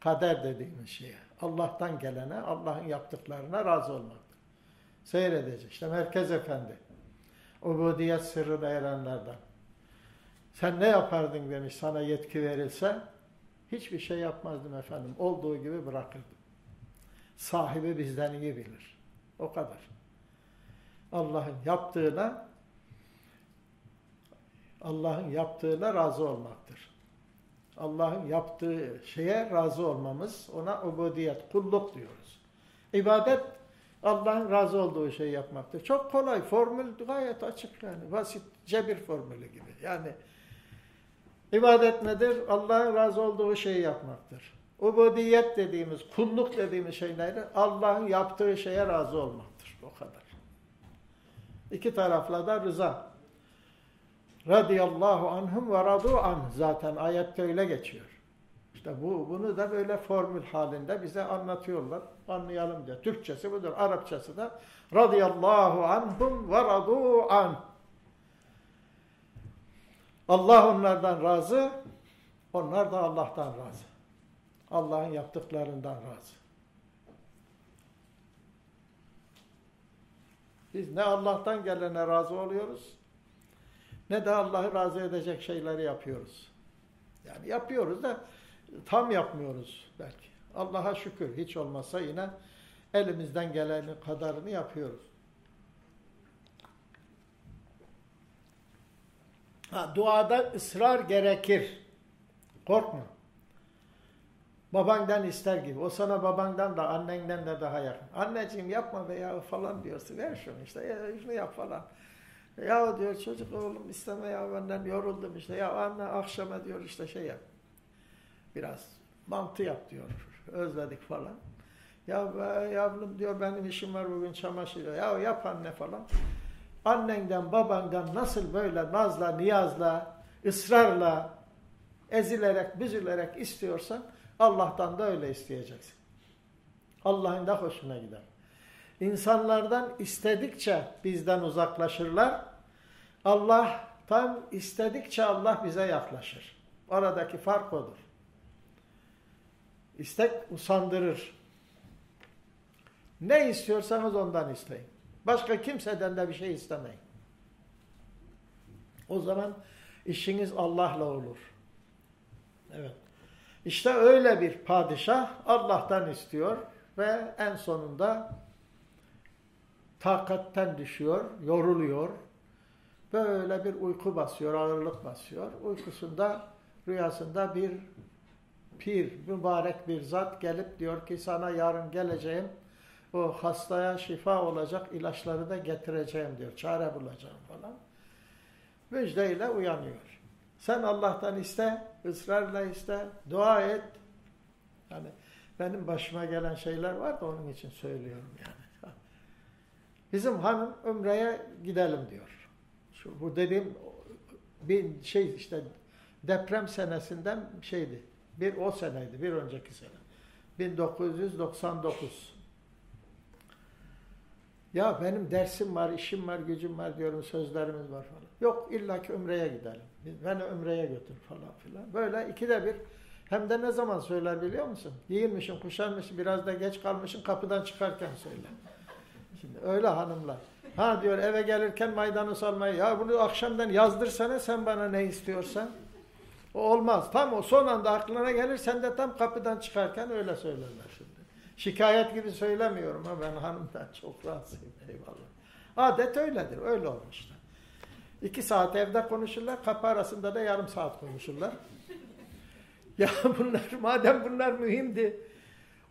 Kader dediğimiz şeye. Allah'tan gelene, Allah'ın yaptıklarına razı olmaktır. Seyredecek. İşte Merkez Efendi. Ubudiyet sırrına erenlerden. Sen ne yapardın demiş sana yetki verilse. Hiçbir şey yapmazdım efendim. Olduğu gibi bırakırdım. Sahibi bizden iyi bilir. O kadar. Allah'ın yaptığına Allah'ın yaptığına razı olmaktır. Allah'ın yaptığı şeye razı olmamız ona ubudiyet, kulluk diyoruz. İbadet Allah'ın razı olduğu şeyi yapmaktır. Çok kolay, formül gayet açık yani. Basit, cebir formülü gibi. Yani ibadet nedir? Allah'ın razı olduğu şeyi yapmaktır. Ubudiyet dediğimiz, kulluk dediğimiz şey nedir? Allah'ın yaptığı şeye razı olmaktır. O kadar. İki tarafla da rıza radıyallahu anhum ve radu an zaten ayette öyle geçiyor. İşte bu bunu da böyle formül halinde bize anlatıyorlar. Anlayalım diye. Türkçesi budur. Arapçası da radıyallahu anhum ve radu an. Allah onlardan razı, onlar da Allah'tan razı. Allah'ın yaptıklarından razı. Biz ne Allah'tan gelene razı oluyoruz, ne de Allah'ı razı edecek şeyleri yapıyoruz. Yani yapıyoruz da tam yapmıyoruz belki. Allah'a şükür hiç olmazsa yine elimizden gelenin kadarını yapıyoruz. Ha, duada ısrar gerekir. Korkma. Babandan ister gibi. O sana babandan da annenden de daha yakın. Anneciğim yapma be ya falan diyorsun. Ver şunu işte. Ya, şunu yap falan. Ya diyor çocuk oğlum isteme ya benden yoruldum işte. Ya anne akşama diyor işte şey yap. Biraz mantı yap diyor. Özledik falan. Ya yavrum diyor benim işim var bugün çamaşır. Ya yap anne falan. Annenden babandan nasıl böyle nazla, niyazla, ısrarla, ezilerek, büzülerek istiyorsan Allah'tan da öyle isteyeceksin. Allah'ın da hoşuna gider. İnsanlardan istedikçe bizden uzaklaşırlar. Allah'tan istedikçe Allah bize yaklaşır. Aradaki fark odur. İstek usandırır. Ne istiyorsanız ondan isteyin. Başka kimseden de bir şey istemeyin. O zaman işiniz Allah'la olur. Evet. İşte öyle bir padişah Allah'tan istiyor ve en sonunda takatten düşüyor, yoruluyor. Böyle bir uyku basıyor, ağırlık basıyor. Uykusunda, rüyasında bir pir, mübarek bir zat gelip diyor ki sana yarın geleceğim. O hastaya şifa olacak ilaçları da getireceğim diyor. Çare bulacağım falan. Müjdeyle uyanıyor. Sen Allah'tan iste, ısrarla iste, dua et. Yani benim başıma gelen şeyler var da onun için söylüyorum yani. Bizim hanım Ümre'ye gidelim diyor. Şu, bu dediğim bir şey işte deprem senesinden şeydi. Bir o seneydi, bir önceki sene. 1999. Ya benim dersim var, işim var, gücüm var diyorum, sözlerimiz var falan. Yok illa ki Ümre'ye gidelim. Beni Ümre'ye götür falan filan. Böyle ikide bir hem de ne zaman söyler biliyor musun? Giyinmişsin, kuşanmışsın, biraz da geç kalmışsın kapıdan çıkarken söyler. Şimdi öyle hanımlar. Ha diyor eve gelirken maydanoz almayı. Ya bunu akşamdan yazdırsana sen bana ne istiyorsan. O olmaz. Tam o son anda aklına gelir sen de tam kapıdan çıkarken öyle söylerler. Şikayet gibi söylemiyorum ha ben hanımdan çok rahatsızım eyvallah. Adet öyledir. Öyle olmuşlar. İki saat evde konuşurlar. Kapı arasında da yarım saat konuşurlar. ya bunlar madem bunlar mühimdi.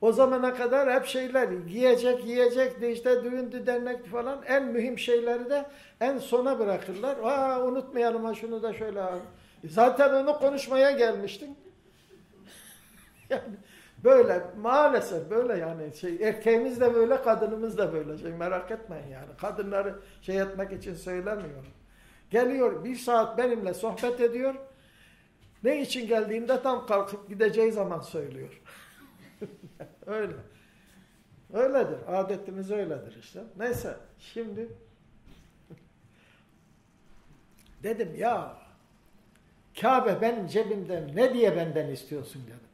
O zamana kadar hep şeyler giyecek, yiyecekti işte düğündü, dernekti falan. En mühim şeyleri de en sona bırakırlar. Aa unutmayalım ha şunu da şöyle. Zaten onu konuşmaya gelmiştin. yani böyle maalesef böyle yani şey erkeğimiz de böyle kadınımız da böyle şey merak etmeyin yani. Kadınları şey etmek için söylemiyorum. Geliyor bir saat benimle sohbet ediyor. Ne için geldiğinde tam kalkıp gideceği zaman söylüyor. Öyle. Öyledir. Adetimiz öyledir işte. Neyse şimdi dedim ya Kabe benim cebimden ne diye benden istiyorsun dedim.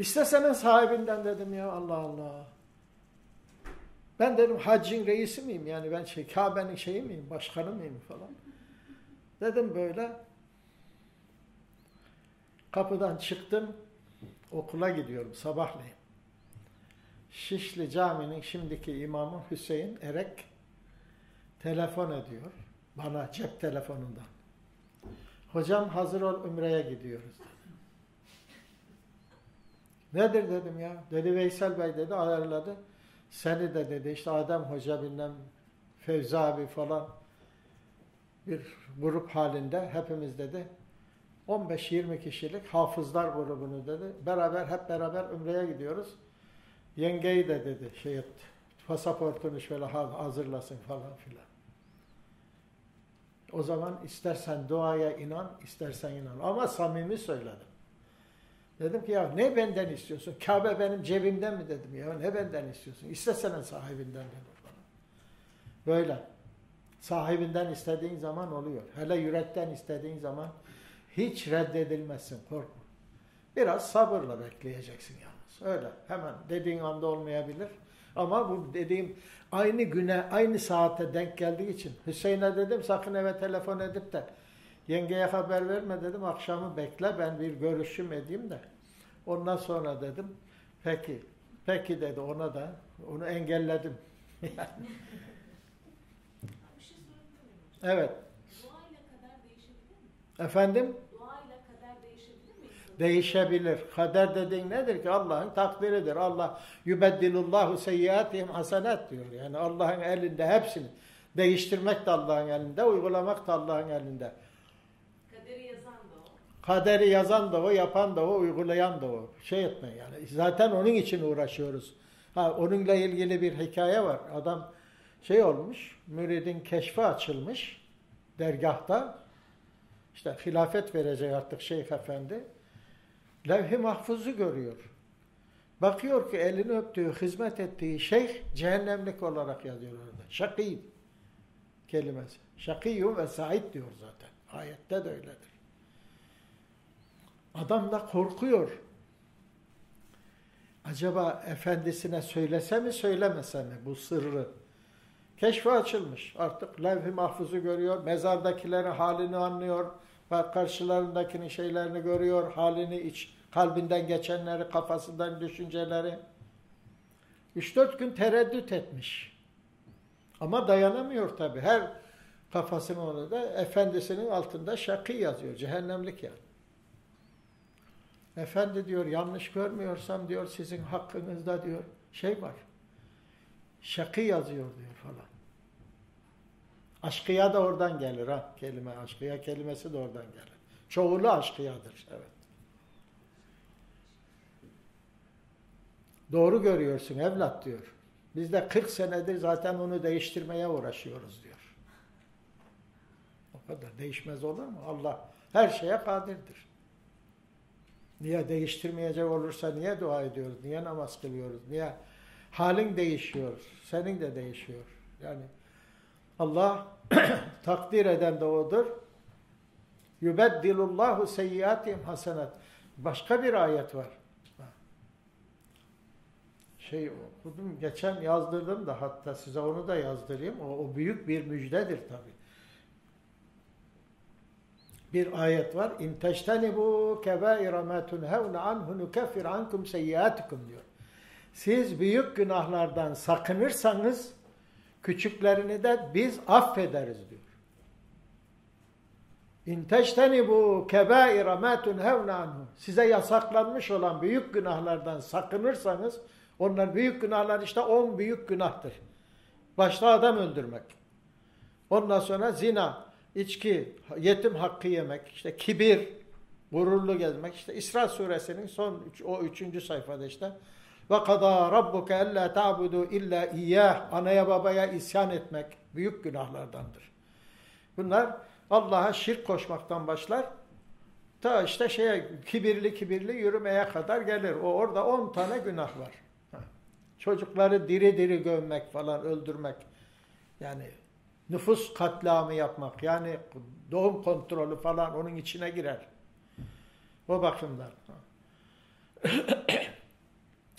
İstesene sahibinden dedim ya Allah Allah. Ben dedim haccın reisi miyim yani ben şey Kabe'nin şeyi miyim başkanı mıyım falan. Dedim böyle. Kapıdan çıktım. Okula gidiyorum sabahleyin. Şişli Camii'nin şimdiki imamı Hüseyin Erek telefon ediyor. Bana cep telefonundan. Hocam hazır ol Ümre'ye gidiyoruz dedi. Nedir dedim ya. Dedi Veysel Bey dedi ayarladı. Seni de dedi işte Adem Hoca bilmem Fevzi abi falan bir grup halinde hepimiz dedi 15-20 kişilik hafızlar grubunu dedi. Beraber hep beraber Ümre'ye gidiyoruz. Yengeyi de dedi şey etti. Pasaportunu şöyle hazırlasın falan filan. O zaman istersen duaya inan, istersen inan. Ama samimi söyledim. Dedim ki ya ne benden istiyorsun? Kabe benim cebimden mi dedim ya ne benden istiyorsun? İstesene sahibinden dedim. Böyle. Sahibinden istediğin zaman oluyor. Hele yürekten istediğin zaman hiç reddedilmezsin korkma. Biraz sabırla bekleyeceksin yalnız. Öyle hemen dediğin anda olmayabilir. Ama bu dediğim aynı güne, aynı saate denk geldiği için Hüseyin'e dedim sakın eve telefon edip de yengeye haber verme dedim. Akşamı bekle ben bir görüşüm edeyim de. Ondan sonra dedim peki, peki dedi ona da. Onu engelledim. Şey evet. Efendim? Değişebilir. Kader dediğin nedir ki? Allah'ın takdiridir. Allah yübeddilullahu seyyiatihim hasenat diyor. Yani Allah'ın elinde hepsini. Değiştirmek de Allah'ın elinde, uygulamak da Allah'ın elinde. Kaderi yazan da o. Kaderi yazan da o, yapan da o, uygulayan da o. Şey etme yani. Zaten onun için uğraşıyoruz. Ha, onunla ilgili bir hikaye var. Adam şey olmuş, müridin keşfi açılmış dergahta. İşte hilafet verecek artık Şeyh Efendi. Levh-i mahfuzu görüyor. Bakıyor ki elini öptüğü, hizmet ettiği şeyh cehennemlik olarak yazıyor orada. Şakî kelimesi. Şakîyum ve sa'id diyor zaten. Ayette de öyledir. Adam da korkuyor. Acaba efendisine söylese mi söylemese mi bu sırrı? Keşfi açılmış. Artık levh-i mahfuzu görüyor. Mezardakilerin halini anlıyor. Ve karşılarındakinin şeylerini görüyor. Halini iç, kalbinden geçenleri, kafasından düşünceleri. 3-4 gün tereddüt etmiş. Ama dayanamıyor tabi. Her kafasının orada efendisinin altında şakî yazıyor. Cehennemlik yani. Efendi diyor yanlış görmüyorsam diyor sizin hakkınızda diyor şey var. Şakî yazıyor diyor falan. Aşkıya da oradan gelir ha kelime. Aşkıya kelimesi de oradan gelir. Çoğulu aşkıyadır. Evet. Doğru görüyorsun evlat diyor. Biz de 40 senedir zaten onu değiştirmeye uğraşıyoruz diyor. O kadar değişmez olur mu? Allah her şeye kadirdir. Niye değiştirmeyecek olursa niye dua ediyoruz? Niye namaz kılıyoruz? Niye Halin değişiyor. Senin de değişiyor. Yani Allah takdir eden de odur. Yubeddilullahu seyyiatihim hasenat. Başka bir ayet var. Şey okudum, geçen yazdırdım da hatta size onu da yazdırayım. O, o büyük bir müjdedir tabi. Bir ayet var. İn teştenibu kebaira ma tunhevne anhu nukeffir ankum seyyiatikum diyor. Siz büyük günahlardan sakınırsanız küçüklerini de biz affederiz diyor. İn teştenibu kebaira ma tunhevne anhu. Size yasaklanmış olan büyük günahlardan sakınırsanız onlar büyük günahlar işte on büyük günahtır. Başta adam öldürmek. Ondan sonra zina, içki, yetim hakkı yemek, işte kibir, gururlu gezmek. İşte İsra suresinin son o üçüncü sayfada işte. Ve kadâ rabbuke ellâ ta'budu illa iyyâh. Anaya babaya isyan etmek büyük günahlardandır. Bunlar Allah'a şirk koşmaktan başlar. Ta işte şeye kibirli kibirli yürümeye kadar gelir. O orada on tane günah var. Çocukları diri diri gömmek falan öldürmek. Yani nüfus katliamı yapmak. Yani doğum kontrolü falan onun içine girer. O bakımdan.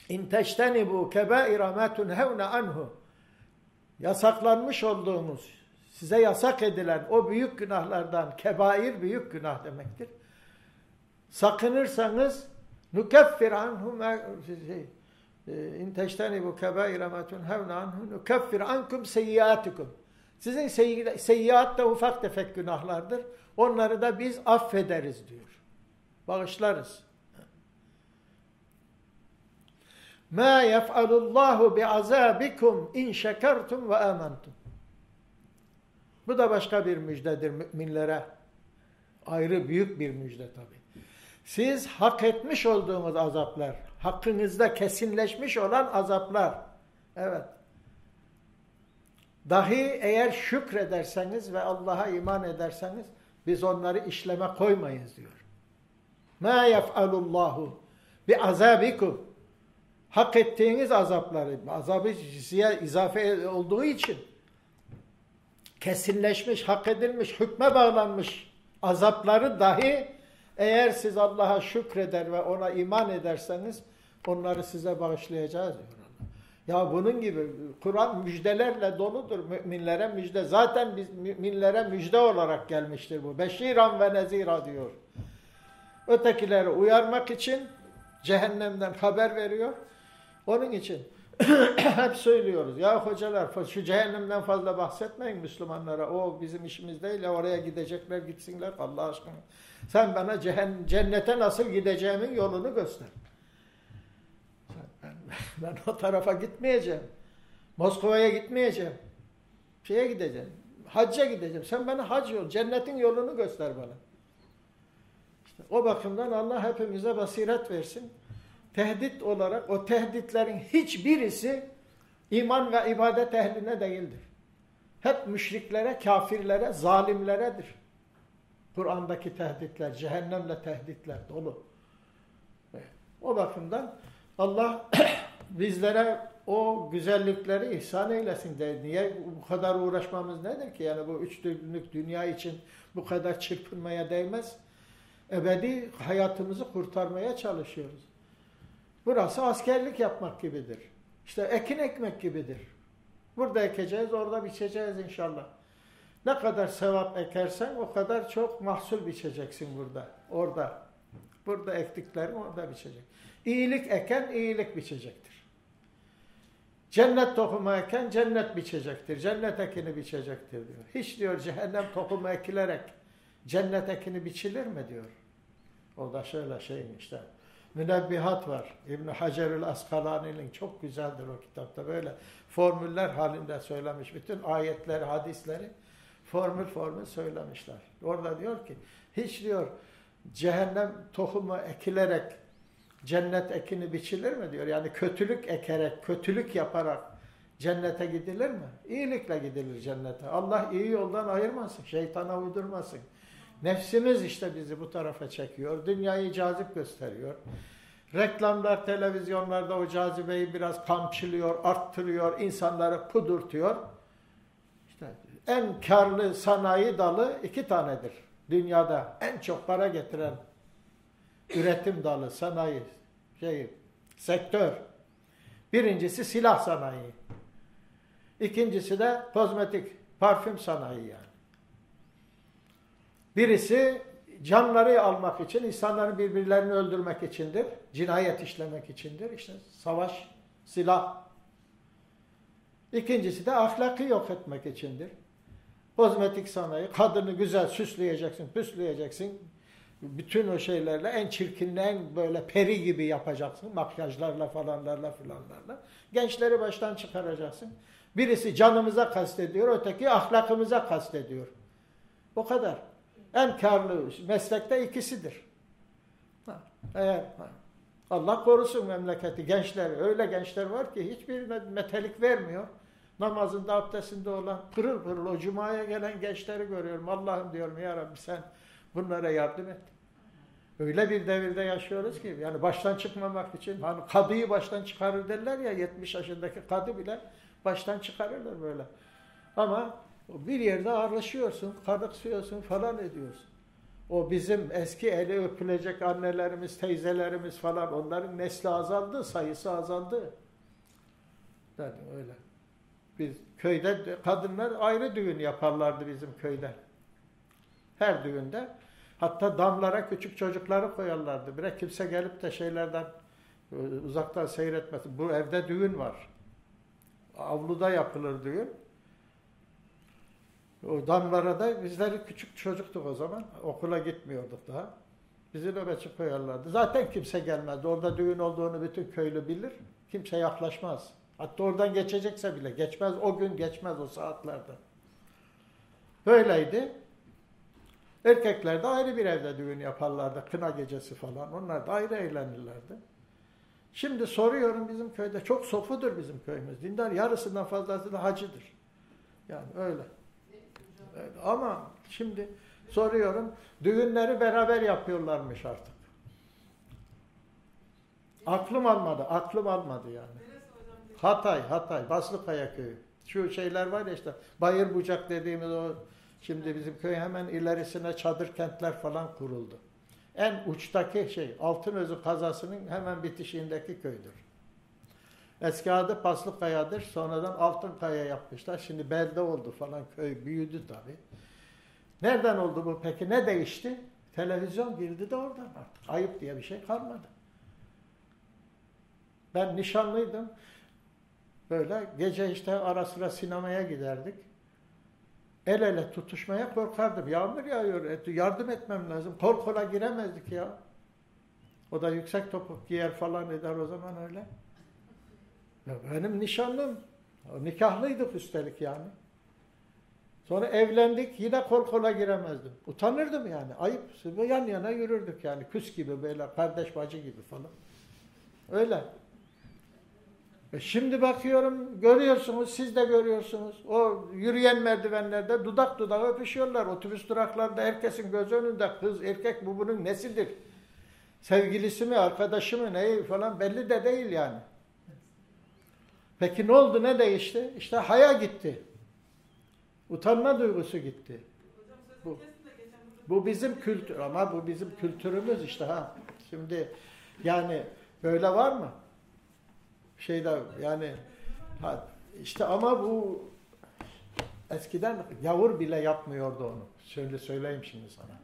İn teştenibu kebaira ma tunhevne anhu. Yasaklanmış olduğumuz, size yasak edilen o büyük günahlardan kebair büyük günah demektir. Sakınırsanız nukeffir anhu şey, in teştenibu kebaira ma tunhevne anhu nukeffir ankum seyyiatikum. Sizin seyyiat da ufak tefek günahlardır. Onları da biz affederiz diyor. Bağışlarız. Ma yef'alullahu bi'azabikum in şekertum ve amantum. Bu da başka bir müjdedir müminlere. Ayrı büyük bir müjde tabi. Siz hak etmiş olduğunuz azaplar, hakkınızda kesinleşmiş olan azaplar. Evet. Dahi eğer şükrederseniz ve Allah'a iman ederseniz biz onları işleme koymayız diyor. Ma yef'alullahu bi azabikum. Hak ettiğiniz azapları, azabı size izafe olduğu için kesinleşmiş, hak edilmiş, hükme bağlanmış azapları dahi eğer siz Allah'a şükreder ve ona iman ederseniz onları size bağışlayacağız diyor. Ya bunun gibi Kur'an müjdelerle doludur müminlere müjde. Zaten biz müminlere müjde olarak gelmiştir bu. Beşiran ve nezira diyor. Ötekileri uyarmak için cehennemden haber veriyor. Onun için hep söylüyoruz. Ya hocalar şu cehennemden fazla bahsetmeyin Müslümanlara. O bizim işimiz değil. Ya oraya gidecekler gitsinler Allah aşkına. Sen bana cennete nasıl gideceğimin yolunu göster. Ben, o tarafa gitmeyeceğim. Moskova'ya gitmeyeceğim. Şeye gideceğim. Hacca gideceğim. Sen bana hac yol, cennetin yolunu göster bana. İşte o bakımdan Allah hepimize basiret versin. Tehdit olarak o tehditlerin hiçbirisi iman ve ibadet ehline değildir. Hep müşriklere, kafirlere, zalimleredir. Kur'an'daki tehditler, cehennemle tehditler dolu. O bakımdan Allah bizlere o güzellikleri ihsan eylesin de niye bu kadar uğraşmamız nedir ki? Yani bu üç günlük dünya için bu kadar çırpınmaya değmez. Ebedi hayatımızı kurtarmaya çalışıyoruz. Burası askerlik yapmak gibidir. İşte ekin ekmek gibidir. Burada ekeceğiz, orada biçeceğiz inşallah. Ne kadar sevap ekersen o kadar çok mahsul biçeceksin burada, orada. Burada ektiklerin orada biçecek. İyilik eken iyilik biçecektir. Cennet tohumu eken cennet biçecektir. Cennet ekini biçecektir diyor. Hiç diyor cehennem tohumu ekilerek cennet ekini biçilir mi diyor. O da şöyle şeyin işte. Münebbihat var. İbn Hacerül Askalani'nin çok güzeldir o kitapta. Böyle formüller halinde söylemiş. Bütün ayetleri, hadisleri formül formül söylemişler. Orada diyor ki hiç diyor cehennem tohumu ekilerek cennet ekini biçilir mi diyor. Yani kötülük ekerek, kötülük yaparak cennete gidilir mi? İyilikle gidilir cennete. Allah iyi yoldan ayırmasın, şeytana uydurmasın. Nefsimiz işte bizi bu tarafa çekiyor. Dünyayı cazip gösteriyor. Reklamlar televizyonlarda o cazibeyi biraz kamçılıyor, arttırıyor, insanları kudurtuyor. İşte en karlı sanayi dalı iki tanedir. Dünyada en çok para getiren üretim dalı, sanayi, şey, sektör. Birincisi silah sanayi. İkincisi de kozmetik, parfüm sanayi yani. Birisi canları almak için, insanların birbirlerini öldürmek içindir. Cinayet işlemek içindir. İşte savaş, silah. İkincisi de ahlakı yok etmek içindir. Kozmetik sanayi, kadını güzel süsleyeceksin, püsleyeceksin. Bütün o şeylerle en çirkinli, en böyle peri gibi yapacaksın. Makyajlarla falanlarla filanlarla. Gençleri baştan çıkaracaksın. Birisi canımıza kastediyor, öteki ahlakımıza kastediyor. O kadar. En karlı meslekte ikisidir. Ha, eğer Allah korusun memleketi, gençler, öyle gençler var ki hiçbir metelik vermiyor. Namazında, abdestinde olan pırıl pırıl o cumaya gelen gençleri görüyorum. Allah'ım diyorum ya Rabbi sen bunlara yardım et. Öyle bir devirde yaşıyoruz ki yani baştan çıkmamak için hani kadıyı baştan çıkarır derler ya 70 yaşındaki kadı bile baştan çıkarırlar böyle. Ama bir yerde ağırlaşıyorsun, kanıksıyorsun falan ediyorsun. O bizim eski eli öpülecek annelerimiz, teyzelerimiz falan onların nesli azaldı, sayısı azaldı. Yani öyle. Biz köyde kadınlar ayrı düğün yaparlardı bizim köyde. Her düğünde. Hatta damlara küçük çocukları koyarlardı. Bire kimse gelip de şeylerden e, uzaktan seyretmesin. Bu evde düğün var. Avluda yapılır düğün. O damlara da bizleri küçük çocuktuk o zaman. Okula gitmiyorduk daha. Bizi nöbetçi koyarlardı. Zaten kimse gelmezdi. Orada düğün olduğunu bütün köylü bilir. Kimse yaklaşmaz. Hatta oradan geçecekse bile geçmez. O gün geçmez o saatlerde. Böyleydi. Erkekler de ayrı bir evde düğün yaparlardı. Kına gecesi falan. Onlar da ayrı eğlenirlerdi. Şimdi soruyorum bizim köyde. Çok sofudur bizim köyümüz. Dindar yarısından fazlası da hacıdır. Yani öyle. öyle. Ama şimdi soruyorum. Düğünleri beraber yapıyorlarmış artık. Aklım almadı. Aklım almadı yani. Hatay, Hatay, Baslıkaya köyü. Şu şeyler var ya işte Bayır Bucak dediğimiz o şimdi bizim köy hemen ilerisine çadır kentler falan kuruldu. En uçtaki şey Altınözü kazasının hemen bitişiğindeki köydür. Eski adı Paslıkaya'dır. Sonradan Altınkaya yapmışlar. Şimdi belde oldu falan. Köy büyüdü tabii. Nereden oldu bu peki? Ne değişti? Televizyon girdi de oradan artık. Ayıp diye bir şey kalmadı. Ben nişanlıydım. Böyle gece işte ara sıra sinemaya giderdik. El ele tutuşmaya korkardım. Yağmur yağıyor. Yardım etmem lazım. Kol kola giremezdik ya. O da yüksek topuk giyer falan eder o zaman öyle. Ya benim nişanlım. Nikahlıydık üstelik yani. Sonra evlendik. Yine kol kola giremezdim. Utanırdım yani. Ayıp. Yan yana yürürdük yani. Küs gibi böyle kardeş bacı gibi falan. Öyle. E şimdi bakıyorum, görüyorsunuz, siz de görüyorsunuz. O yürüyen merdivenlerde dudak dudağa öpüşüyorlar. Otobüs duraklarında herkesin göz önünde kız, erkek bu bunun nesidir? Sevgilisi mi, arkadaşı mı, neyi falan belli de değil yani. Peki ne oldu, ne değişti? İşte haya gitti. Utanma duygusu gitti. Bu, bu bizim kültür ama bu bizim kültürümüz işte ha. Şimdi yani böyle var mı? Şeyde yani işte ama bu eskiden yavur bile yapmıyordu onu. Şöyle söyleyeyim şimdi sana.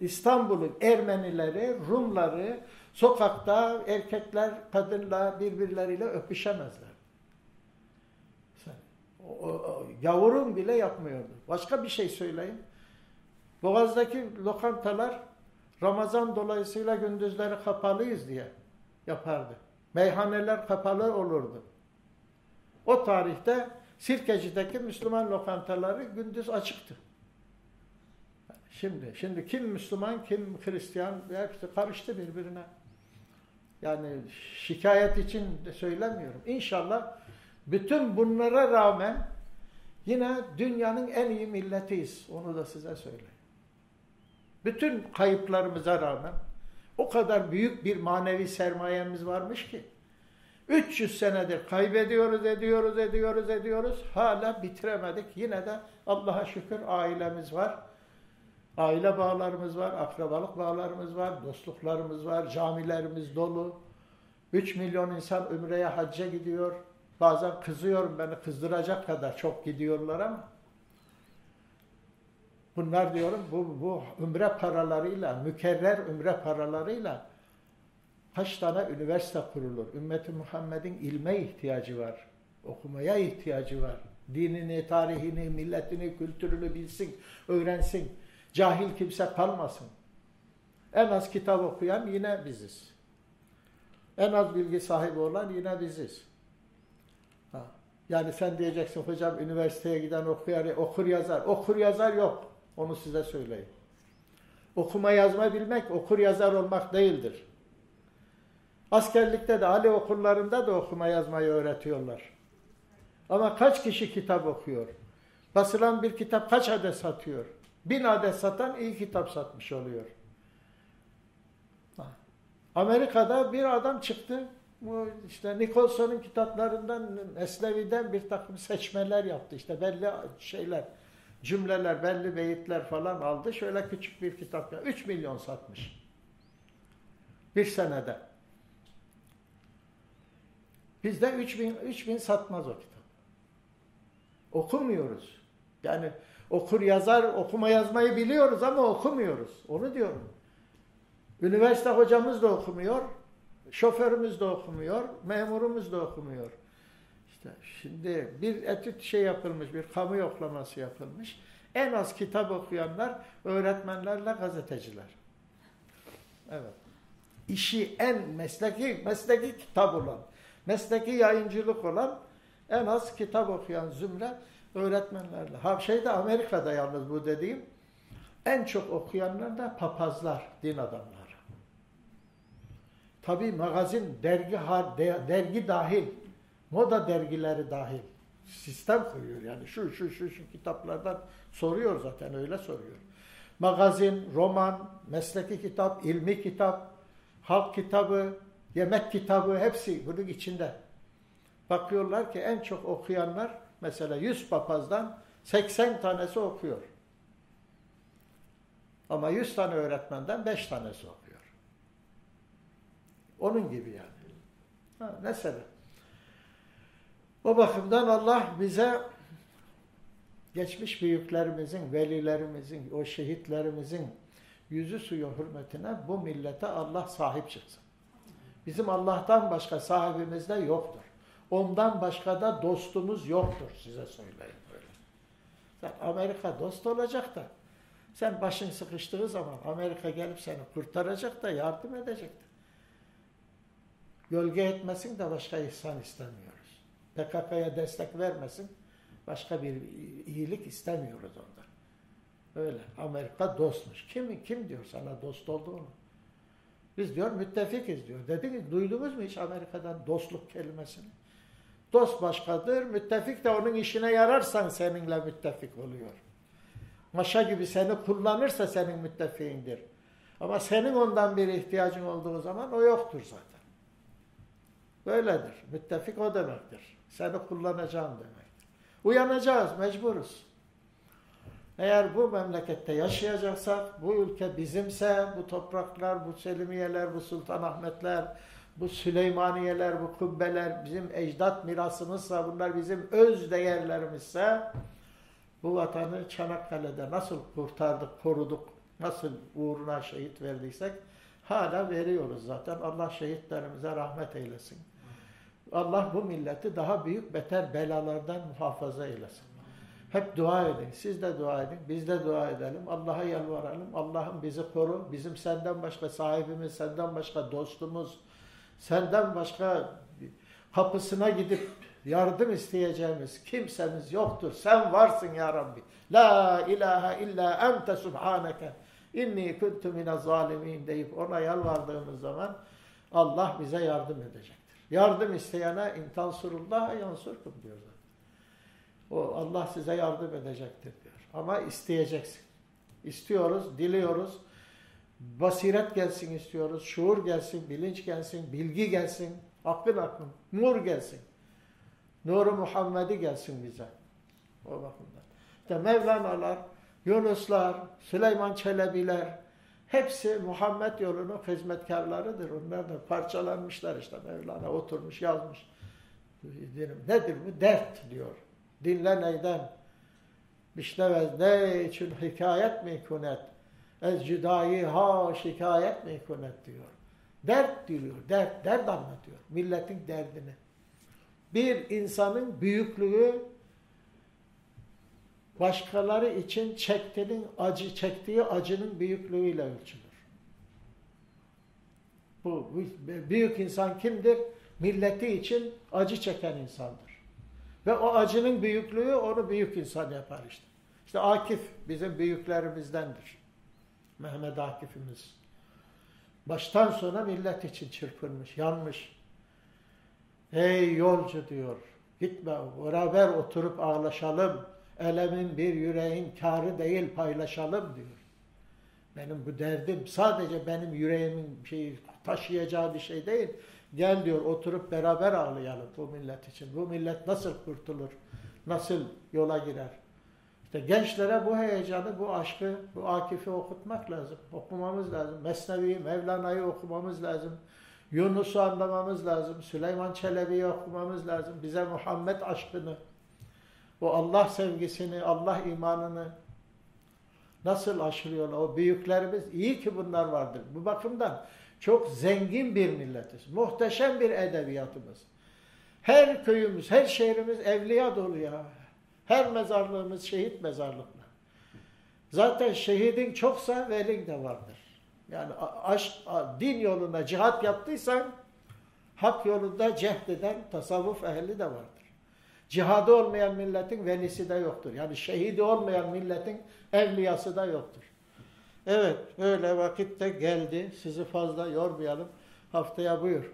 İstanbul'un Ermenileri, Rumları sokakta erkekler kadınla birbirleriyle öpüşemezler. Yavurun bile yapmıyordu. Başka bir şey söyleyeyim. Boğaz'daki lokantalar Ramazan dolayısıyla gündüzleri kapalıyız diye yapardı. Meyhaneler kapalı olurdu. O tarihte Sirkeci'deki Müslüman lokantaları gündüz açıktı. Şimdi, şimdi kim Müslüman, kim Hristiyan hepsi karıştı birbirine. Yani şikayet için de söylemiyorum. İnşallah bütün bunlara rağmen yine dünyanın en iyi milletiyiz. Onu da size söyleyeyim. Bütün kayıplarımıza rağmen O kadar büyük bir manevi sermayemiz varmış ki. 300 senedir kaybediyoruz, ediyoruz, ediyoruz, ediyoruz. Hala bitiremedik. Yine de Allah'a şükür ailemiz var. Aile bağlarımız var, akrabalık bağlarımız var, dostluklarımız var, camilerimiz dolu. 3 milyon insan Ümre'ye hacca gidiyor. Bazen kızıyorum beni kızdıracak kadar çok gidiyorlar ama bunlar diyorum bu, bu ümre paralarıyla, mükerrer ümre paralarıyla kaç tane üniversite kurulur? Ümmeti Muhammed'in ilme ihtiyacı var. Okumaya ihtiyacı var. Dinini, tarihini, milletini, kültürünü bilsin, öğrensin. Cahil kimse kalmasın. En az kitap okuyan yine biziz. En az bilgi sahibi olan yine biziz. Ha. Yani sen diyeceksin hocam üniversiteye giden okuyor, okur yazar. Okur yazar yok. Onu size söyleyeyim. Okuma yazma bilmek okur yazar olmak değildir. Askerlikte de Ali okullarında da okuma yazmayı öğretiyorlar. Ama kaç kişi kitap okuyor? Basılan bir kitap kaç adet satıyor? Bin adet satan iyi kitap satmış oluyor. Amerika'da bir adam çıktı. Bu işte Nicholson'un kitaplarından, Esnevi'den bir takım seçmeler yaptı. İşte belli şeyler, cümleler, belli beyitler falan aldı. Şöyle küçük bir kitap. 3 milyon satmış. Bir senede. Bizde 3 bin, 3 bin satmaz o kitap. Okumuyoruz. Yani okur yazar, okuma yazmayı biliyoruz ama okumuyoruz. Onu diyorum. Üniversite hocamız da okumuyor, şoförümüz de okumuyor, memurumuz da okumuyor. İşte şimdi bir etüt şey yapılmış, bir kamu yoklaması yapılmış. En az kitap okuyanlar öğretmenlerle gazeteciler. Evet. İşi en mesleki, mesleki kitap olan, mesleki yayıncılık olan en az kitap okuyan zümre öğretmenlerle. Ha şeyde Amerika'da yalnız bu dediğim en çok okuyanlar da papazlar, din adamları. Tabi magazin, dergi, dergi dahil, moda dergileri dahil sistem koyuyor. Yani şu şu şu şu kitaplardan soruyor zaten öyle soruyor. Magazin, roman, mesleki kitap, ilmi kitap, halk kitabı, yemek kitabı hepsi bunun içinde. Bakıyorlar ki en çok okuyanlar mesela 100 papazdan 80 tanesi okuyor. Ama 100 tane öğretmenden 5 tanesi okuyor. Onun gibi yani. Ha, mesela. O bakımdan Allah bize geçmiş büyüklerimizin, velilerimizin, o şehitlerimizin yüzü suyu hürmetine bu millete Allah sahip çıksın. Bizim Allah'tan başka sahibimiz de yoktur. Ondan başka da dostumuz yoktur size söyleyeyim böyle. Sen Amerika dost olacak da sen başın sıkıştığı zaman Amerika gelip seni kurtaracak da yardım edecektir. Gölge etmesin de başka ihsan istemiyoruz. PKK'ya destek vermesin, başka bir iyilik istemiyoruz ondan. Öyle. Amerika dostmuş. Kim, kim diyor sana dost olduğunu? Biz diyor müttefikiz diyor. Dediniz, duydunuz mu hiç Amerika'dan dostluk kelimesini? Dost başkadır, müttefik de onun işine yararsan seninle müttefik oluyor. Maşa gibi seni kullanırsa senin müttefiğindir. Ama senin ondan bir ihtiyacın olduğu zaman o yoktur zaten. Böyledir. Müttefik o demektir. Seni kullanacağım demektir. Uyanacağız, mecburuz. Eğer bu memlekette yaşayacaksak, bu ülke bizimse, bu topraklar, bu Selimiyeler, bu Sultanahmetler, bu Süleymaniyeler, bu kubbeler bizim ecdat mirasımızsa, bunlar bizim öz değerlerimizse, bu vatanı Çanakkale'de nasıl kurtardık, koruduk, nasıl uğruna şehit verdiysek, hala veriyoruz zaten. Allah şehitlerimize rahmet eylesin. Allah bu milleti daha büyük beter belalardan muhafaza eylesin. Hep dua edin. Siz de dua edin. Biz de dua edelim. Allah'a yalvaralım. Allah'ım bizi koru. Bizim senden başka sahibimiz, senden başka dostumuz, senden başka kapısına gidip yardım isteyeceğimiz kimsemiz yoktur. Sen varsın ya Rabbi. La ilahe illa ente subhaneke. İnni kuntu mine zalimin deyip ona yalvardığımız zaman Allah bize yardım edecek. Yardım isteyene intansurullah yansurkum diyor. O Allah size yardım edecektir diyor. Ama isteyeceksin. İstiyoruz, diliyoruz. Basiret gelsin istiyoruz. Şuur gelsin, bilinç gelsin, bilgi gelsin. Aklın aklın. Nur gelsin. Nuru Muhammed'i gelsin bize. O bakımdan. İşte Mevlana'lar, Yunuslar, Süleyman Çelebiler hepsi Muhammed yolunun hizmetkarlarıdır. Onlar da parçalanmışlar işte. Mevlana oturmuş yazmış. Nedir bu? Dert diyor. Dinle neyden? İşte ne için hikayet mi kunet? Ez cüdayi ha şikayet mi kunet diyor. Dert diyor. Dert, dert anlatıyor. Milletin derdini. Bir insanın büyüklüğü başkaları için çektiğinin acı çektiği acının büyüklüğüyle ölçülür. Bu büyük insan kimdir? Milleti için acı çeken insandır. Ve o acının büyüklüğü onu büyük insan yapar işte. İşte Akif bizim büyüklerimizdendir. Mehmet Akif'imiz. Baştan sona millet için çırpınmış, yanmış. Ey yolcu diyor, gitme beraber oturup ağlaşalım. Elemin bir yüreğin karı değil paylaşalım diyor. Benim bu derdim sadece benim yüreğimin şey, taşıyacağı bir şey değil. Gel diyor oturup beraber ağlayalım bu millet için. Bu millet nasıl kurtulur? Nasıl yola girer? İşte gençlere bu heyecanı, bu aşkı, bu Akif'i okutmak lazım. Okumamız lazım. Mesnevi'yi, Mevlana'yı okumamız lazım. Yunus'u anlamamız lazım. Süleyman Çelebi'yi okumamız lazım. Bize Muhammed aşkını, o Allah sevgisini, Allah imanını nasıl aşılıyorlar? O büyüklerimiz iyi ki bunlar vardır. Bu bakımdan çok zengin bir milletiz. Muhteşem bir edebiyatımız. Her köyümüz, her şehrimiz evliya dolu ya. Her mezarlığımız şehit mezarlıklar. Zaten şehidin çoksa velin de vardır. Yani aşk, din yolunda cihat yaptıysan hak yolunda cehdeden tasavvuf ehli de vardır. Cihadı olmayan milletin velisi de yoktur. Yani şehidi olmayan milletin evliyası da yoktur. Evet, öyle vakit de geldi. Sizi fazla yormayalım. Haftaya buyur.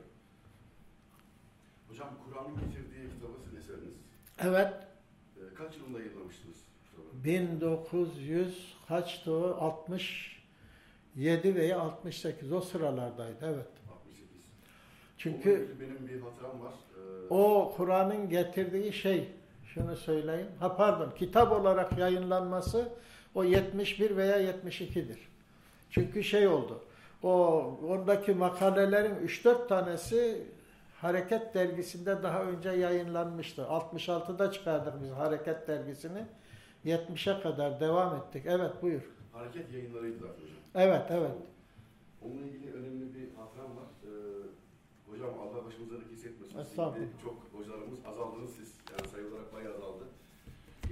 Hocam Kur'an'ın getirdiği kitabı sizin eseriniz. Evet. Ee, kaç yılında yayınlamıştınız? kitabı? 1900 kaçtı o? 67 veya 68 o sıralardaydı. Evet. 68. Çünkü benim bir hatıram var. O Kur'an'ın getirdiği şey şunu söyleyeyim. Ha pardon, kitap olarak yayınlanması o 71 veya 72'dir. Çünkü şey oldu. O ondaki makalelerin 3-4 tanesi Hareket dergisinde daha önce yayınlanmıştı. 66'da çıkardık biz Hareket dergisini. 70'e kadar devam ettik. Evet buyur. hareket yayınlarıydı zaten hocam. Evet evet. Onunla ilgili önemli bir hatıram var. Ee, hocam Allah başımıza da hissetmesin. Estağfurullah. Çok hocalarımız azaldınız siz. Yani sayı olarak bayağı azaldı.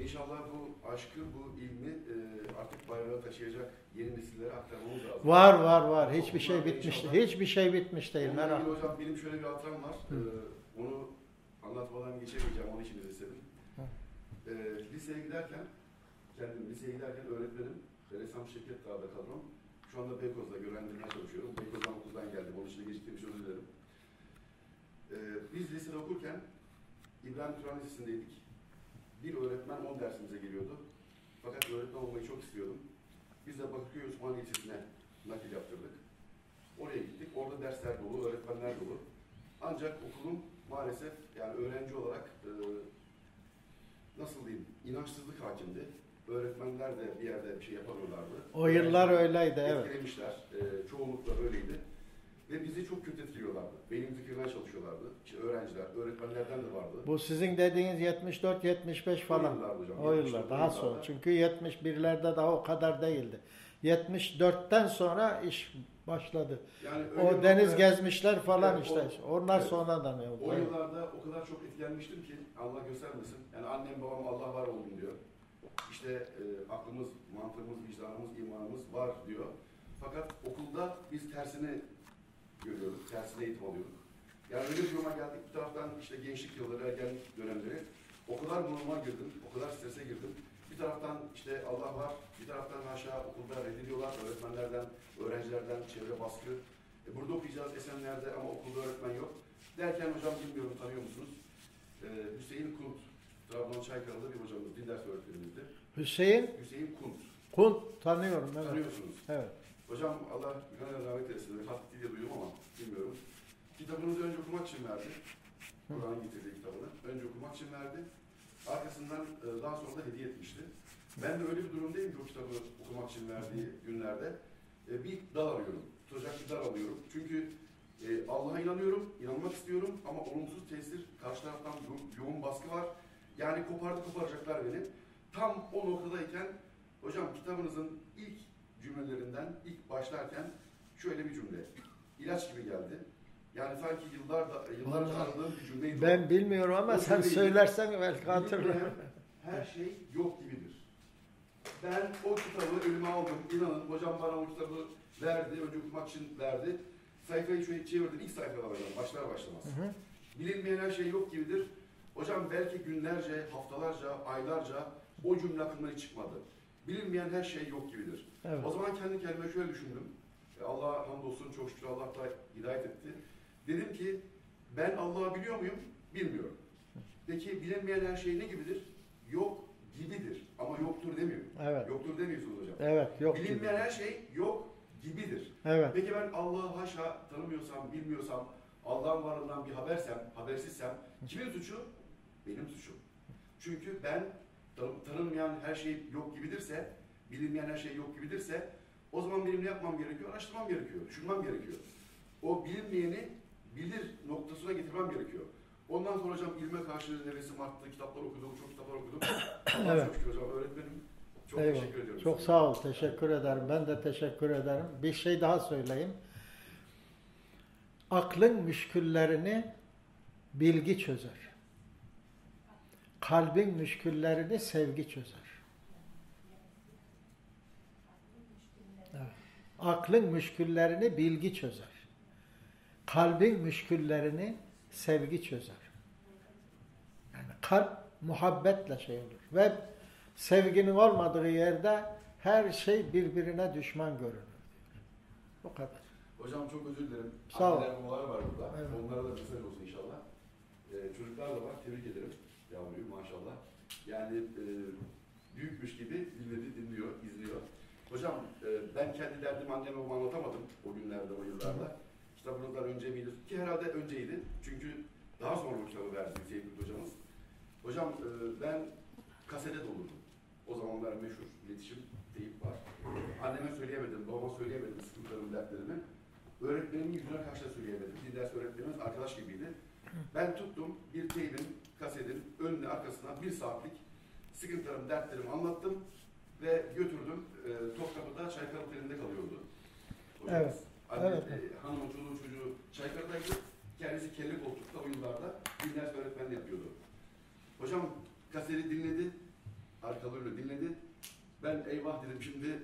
İnşallah bu aşkı, bu ilmi e, artık bayrağa taşıyacak yeni nesillere aktarmamız lazım. Var var var. Hiçbir şey bitmiş değil. Hiçbir şey bitmiş değil. Merak etme. hocam benim şöyle bir hatıram var. Hı. Ee, onu anlatmadan geçemeyeceğim. Onun için istedim. Ee, liseye giderken, kendim liseye giderken öğretmenim Ressam Şevket Dağ'da kadrom. Şu anda Beykoz'da görevlendirmeye çalışıyorum. Beykoz'dan okuldan geldim. Onun için geciktiğim için özür dilerim. Ee, biz lisede okurken İbrahim Turan Lisesi'ndeydik. Bir öğretmen 10 dersimize geliyordu. Fakat öğretmen olmayı çok istiyordum. Biz de Bakırköy Osmaniye Lisesi'ne nakil yaptırdık. Oraya gittik. Orada dersler dolu, öğretmenler dolu. Ancak okulum maalesef yani öğrenci olarak e, nasıl diyeyim inançsızlık hakimdi. Öğretmenler de bir yerde bir şey yapamıyorlardı. O yıllar öyleydi evet. Etkilemişler. E, çoğunlukla öyleydi. Ve bizi çok kötü etkiliyorlardı. Beynimizi kırmaya çalışıyorlardı. İşte öğrenciler, öğretmenlerden de vardı. Bu sizin dediğiniz 74-75 falan. O yıllar hocam. O 74 yıllar daha sonra. yıllarda. Çünkü 71'lerde daha o kadar değildi. 74'ten sonra iş başladı. Yani O deniz nokta- gezmişler falan Evet, işte. o- Onlar evet. sonradan oldu. O yıllarda o kadar çok etkilenmiştim ki Allah göstermesin. Yani annem babam Allah var olun diyor. İşte e, aklımız, mantığımız, vicdanımız, imanımız var diyor. Fakat okulda biz tersini görüyorduk, tersine eğitim alıyorduk. Yani öyle bir duruma geldik. Bir taraftan işte gençlik yılları, ergenlik dönemleri. O kadar bunalıma girdim, o kadar strese girdim. Bir taraftan işte Allah var, bir taraftan aşağı okulda reddediyorlar öğretmenlerden, öğrencilerden, çevre baskı. E, burada okuyacağız Esenler'de ama okulda öğretmen yok. Derken hocam bilmiyorum tanıyor musunuz? Ee, Hüseyin Kunt, Trabzon Çaykaralı bir hocamız, din ders öğretmenimizdi. Hüseyin Hüseyin Kunt, Kunt tanıyorum evet. tanıyorsunuz. Evet. Hocam Allah gönlüne rahmet eylesin. Vefat etti diye duyuyorum ama bilmiyorum. Kitabınızı önce okumak için verdi. Kur'an'ın getirdiği kitabını. Önce okumak için verdi. Arkasından e, daha sonra da hediye etmişti. Ben de öyle bir durumdayım ki o kitabı okumak için verdiği günlerde. E, bir dal arıyorum. Tutacak bir dal alıyorum. Çünkü e, Allah'a inanıyorum, inanmak istiyorum ama olumsuz tesir, karşı taraftan yo- yoğun baskı var. Yani kopardı koparacaklar beni. Tam o noktadayken hocam kitabınızın ilk cümlelerinden ilk başlarken şöyle bir cümle. İlaç gibi geldi. Yani sanki yıllarda, yıllarca aradığım bir cümleydi. o. Ben bilmiyorum ama O sen söylersen belki hatırlarım. Her şey yok gibidir. Ben o kitabı elime aldım. İnanın hocam bana o kitabı verdi. Önce okumak için verdi. Sayfayı şöyle çevirdim. İlk sayfalar hocam. Başlar başlamaz. Hı hı. Bilinmeyen her şey yok gibidir. Hocam belki günlerce, haftalarca, aylarca o cümle aklımdan hiç çıkmadı. Bilinmeyen her şey yok gibidir. Evet. O zaman kendi kendime şöyle düşündüm. E, Allah hamdolsun çok şükür Allah da hidayet etti. Dedim ki ben Allah'ı biliyor muyum? Bilmiyorum. Peki bilinmeyen her şey ne gibidir? Yok gibidir. Ama yoktur demiyor. Evet. Yoktur demiyorsunuz hocam. Evet. Yok gibi. Bilinmeyen her şey yok gibidir. Evet. Peki ben Allah'ı haşa tanımıyorsam, bilmiyorsam, Allah'ın varlığından bir habersem, habersizsem kimin suçu? Benim suçum. Çünkü ben tanınmayan her şey yok gibidirse, bilinmeyen her şey yok gibidirse o zaman benim ne yapmam gerekiyor? Araştırmam gerekiyor, düşünmem gerekiyor. O bilinmeyeni bilir noktasına getirmem gerekiyor. Ondan sonra hocam ilme karşı nefesim arttı, kitaplar okudum, çok kitaplar okudum. Evet. çok şükür hocam, öğretmenim. Çok Eyvallah. teşekkür ediyorum. Çok size. sağ ol. Teşekkür ederim. Ben de teşekkür ederim. Bir şey daha söyleyeyim. Aklın müşküllerini bilgi çözer. Kalbin müşküllerini sevgi çözer. Evet. Aklın müşküllerini bilgi çözer. Kalbin müşküllerini sevgi çözer. Yani kalp muhabbetle şey olur. Ve sevginin olmadığı yerde her şey birbirine düşman görünür. Bu kadar. Hocam çok özür dilerim. Sağ ol. Anneler var burada. Evet. Onlara da mesaj olsun inşallah. Ee, çocuklar da var. Tebrik ederim. Yavruyu maşallah. Yani e, büyükmüş gibi dinledi, dinliyor, izliyor. Hocam e, ben kendi derdimi anneme babama anlatamadım o günlerde, o yıllarda. Kitabınızdan önce miydi? Ki herhalde önceydi. Çünkü daha sonra bu kitabı verdi Seyfet hocamız. Hocam e, ben kasete dolurdum. O zamanlar meşhur iletişim teyip var. Anneme söyleyemedim, babama söyleyemedim sıkıntılarımı, dertlerimi. Öğretmenimin yüzüne karşı da söyleyemedim. Bir ders öğretmenimiz arkadaş gibiydi. Ben tuttum bir teybin, kasetin önüne arkasına bir saatlik sıkıntılarımı, dertlerimi anlattım ve götürdüm. E, Topkapı'da Çaykar Oteli'nde kalıyordu. hocamız. Evet, Anne, evet. e, hanımı, çoluğu, çocuğu Çaykar'daydı. Kendisi kelle koltukta o yıllarda bir ders öğretmenliği yapıyordu. Hocam kaseti dinledi, arkalarını dinledi. Ben eyvah dedim şimdi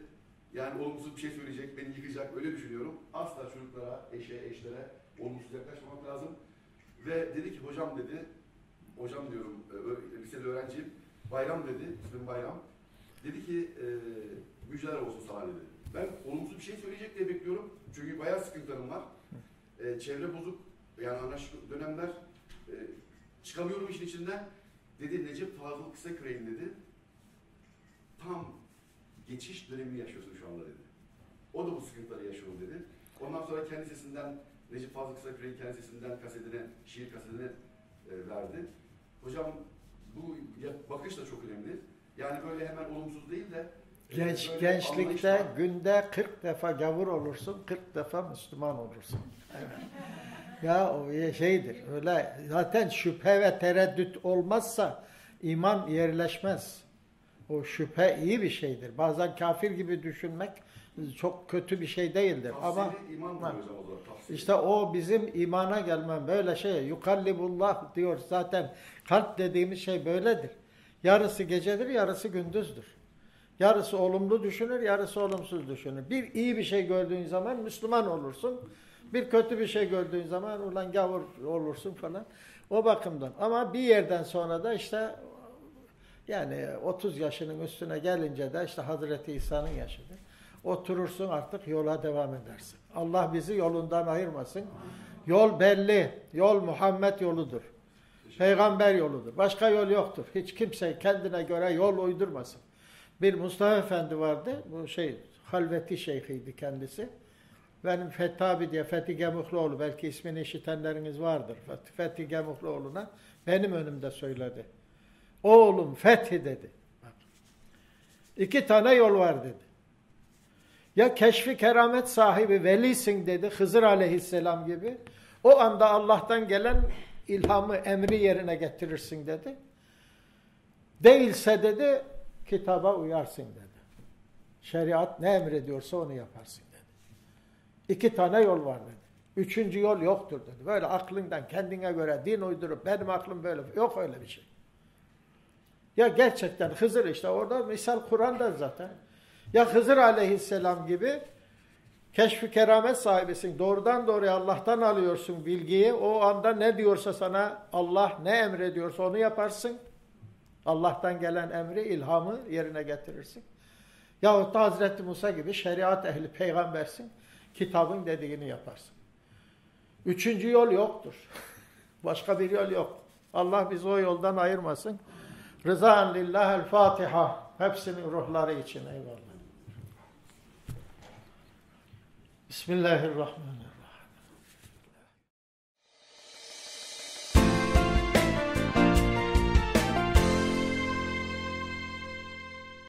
yani olumsuz bir şey söyleyecek, beni yıkacak öyle düşünüyorum. Asla çocuklara, eşe, eşlere olumsuz yaklaşmamak lazım. Ve dedi ki hocam dedi, hocam diyorum e, lisede öğrenciyim, bayram dedi, ismim bayram. Dedi ki e, müjdeler olsun sana dedi. Ben olumsuz bir şey söyleyecek diye bekliyorum. Çünkü bayağı sıkıntılarım var. E, çevre bozuk, yani anarşik dönemler. E, çıkamıyorum işin içinden. Dedi Necip Fazıl Kısaküre'nin dedi. Tam geçiş dönemini yaşıyorsun şu anda dedi. O da bu sıkıntıları yaşıyor dedi. Ondan sonra kendi sesinden Necip Fazıl Kısaküre'nin kendi sesinden kasetine, şiir kasetine e, verdi. Hocam bu bakış da çok önemli. Yani böyle hemen olumsuz değil de e, Genç gençlikte anlayışla- günde 40 defa gavur olursun, 40 defa Müslüman olursun. Evet. Ya o şeydir. Öyle zaten şüphe ve tereddüt olmazsa iman yerleşmez. O şüphe iyi bir şeydir. Bazen kafir gibi düşünmek çok kötü bir şey değildir. Ama Tafsiri iman Ha. işte o bizim imana gelmem böyle şey. Yukallibullah diyor zaten. Kalp dediğimiz şey böyledir. Yarısı gecedir, yarısı gündüzdür. Yarısı olumlu düşünür, yarısı olumsuz düşünür. Bir iyi bir şey gördüğün zaman Müslüman olursun. Bir kötü bir şey gördüğün zaman ulan gavur olursun falan. O bakımdan. Ama bir yerden sonra da işte yani 30 yaşının üstüne gelince de işte Hazreti İsa'nın yaşıdır. Oturursun artık yola devam edersin. Allah bizi yolundan ayırmasın. Yol belli. Yol Muhammed yoludur. Peygamber yoludur. Başka yol yoktur. Hiç kimse kendine göre yol uydurmasın. Bir Mustafa Efendi vardı. Bu şey halveti şeyhiydi kendisi. Benim Fethi diye Fethi Gemukluoğlu belki ismini işitenleriniz vardır. Fethi, Gemukluoğlu'na benim önümde söyledi. Oğlum Fethi dedi. İki tane yol var dedi. Ya keşfi keramet sahibi velisin dedi Hızır aleyhisselam gibi. O anda Allah'tan gelen ilhamı, emri yerine getirirsin dedi. Değilse dedi kitaba uyarsın dedi. Şeriat ne emrediyorsa onu yaparsın dedi. İki tane yol var dedi. Üçüncü yol yoktur dedi. Böyle aklından kendine göre din uydurup benim aklım böyle yok öyle bir şey. Ya gerçekten Hızır işte orada misal Kur'an'da zaten. Ya Hızır aleyhisselam gibi keşfi keramet sahibisin. Doğrudan doğruya Allah'tan alıyorsun bilgiyi. O anda ne diyorsa sana Allah ne emrediyorsa onu yaparsın. Allah'tan gelen emri, ilhamı yerine getirirsin. Yahut da Hazreti Musa gibi şeriat ehli peygambersin. Kitabın dediğini yaparsın. Üçüncü yol yoktur. Başka bir yol yok. Allah bizi o yoldan ayırmasın. Rızan lillahel Fatiha. Hepsinin ruhları için eyvallah. Bismillahirrahmanirrahim.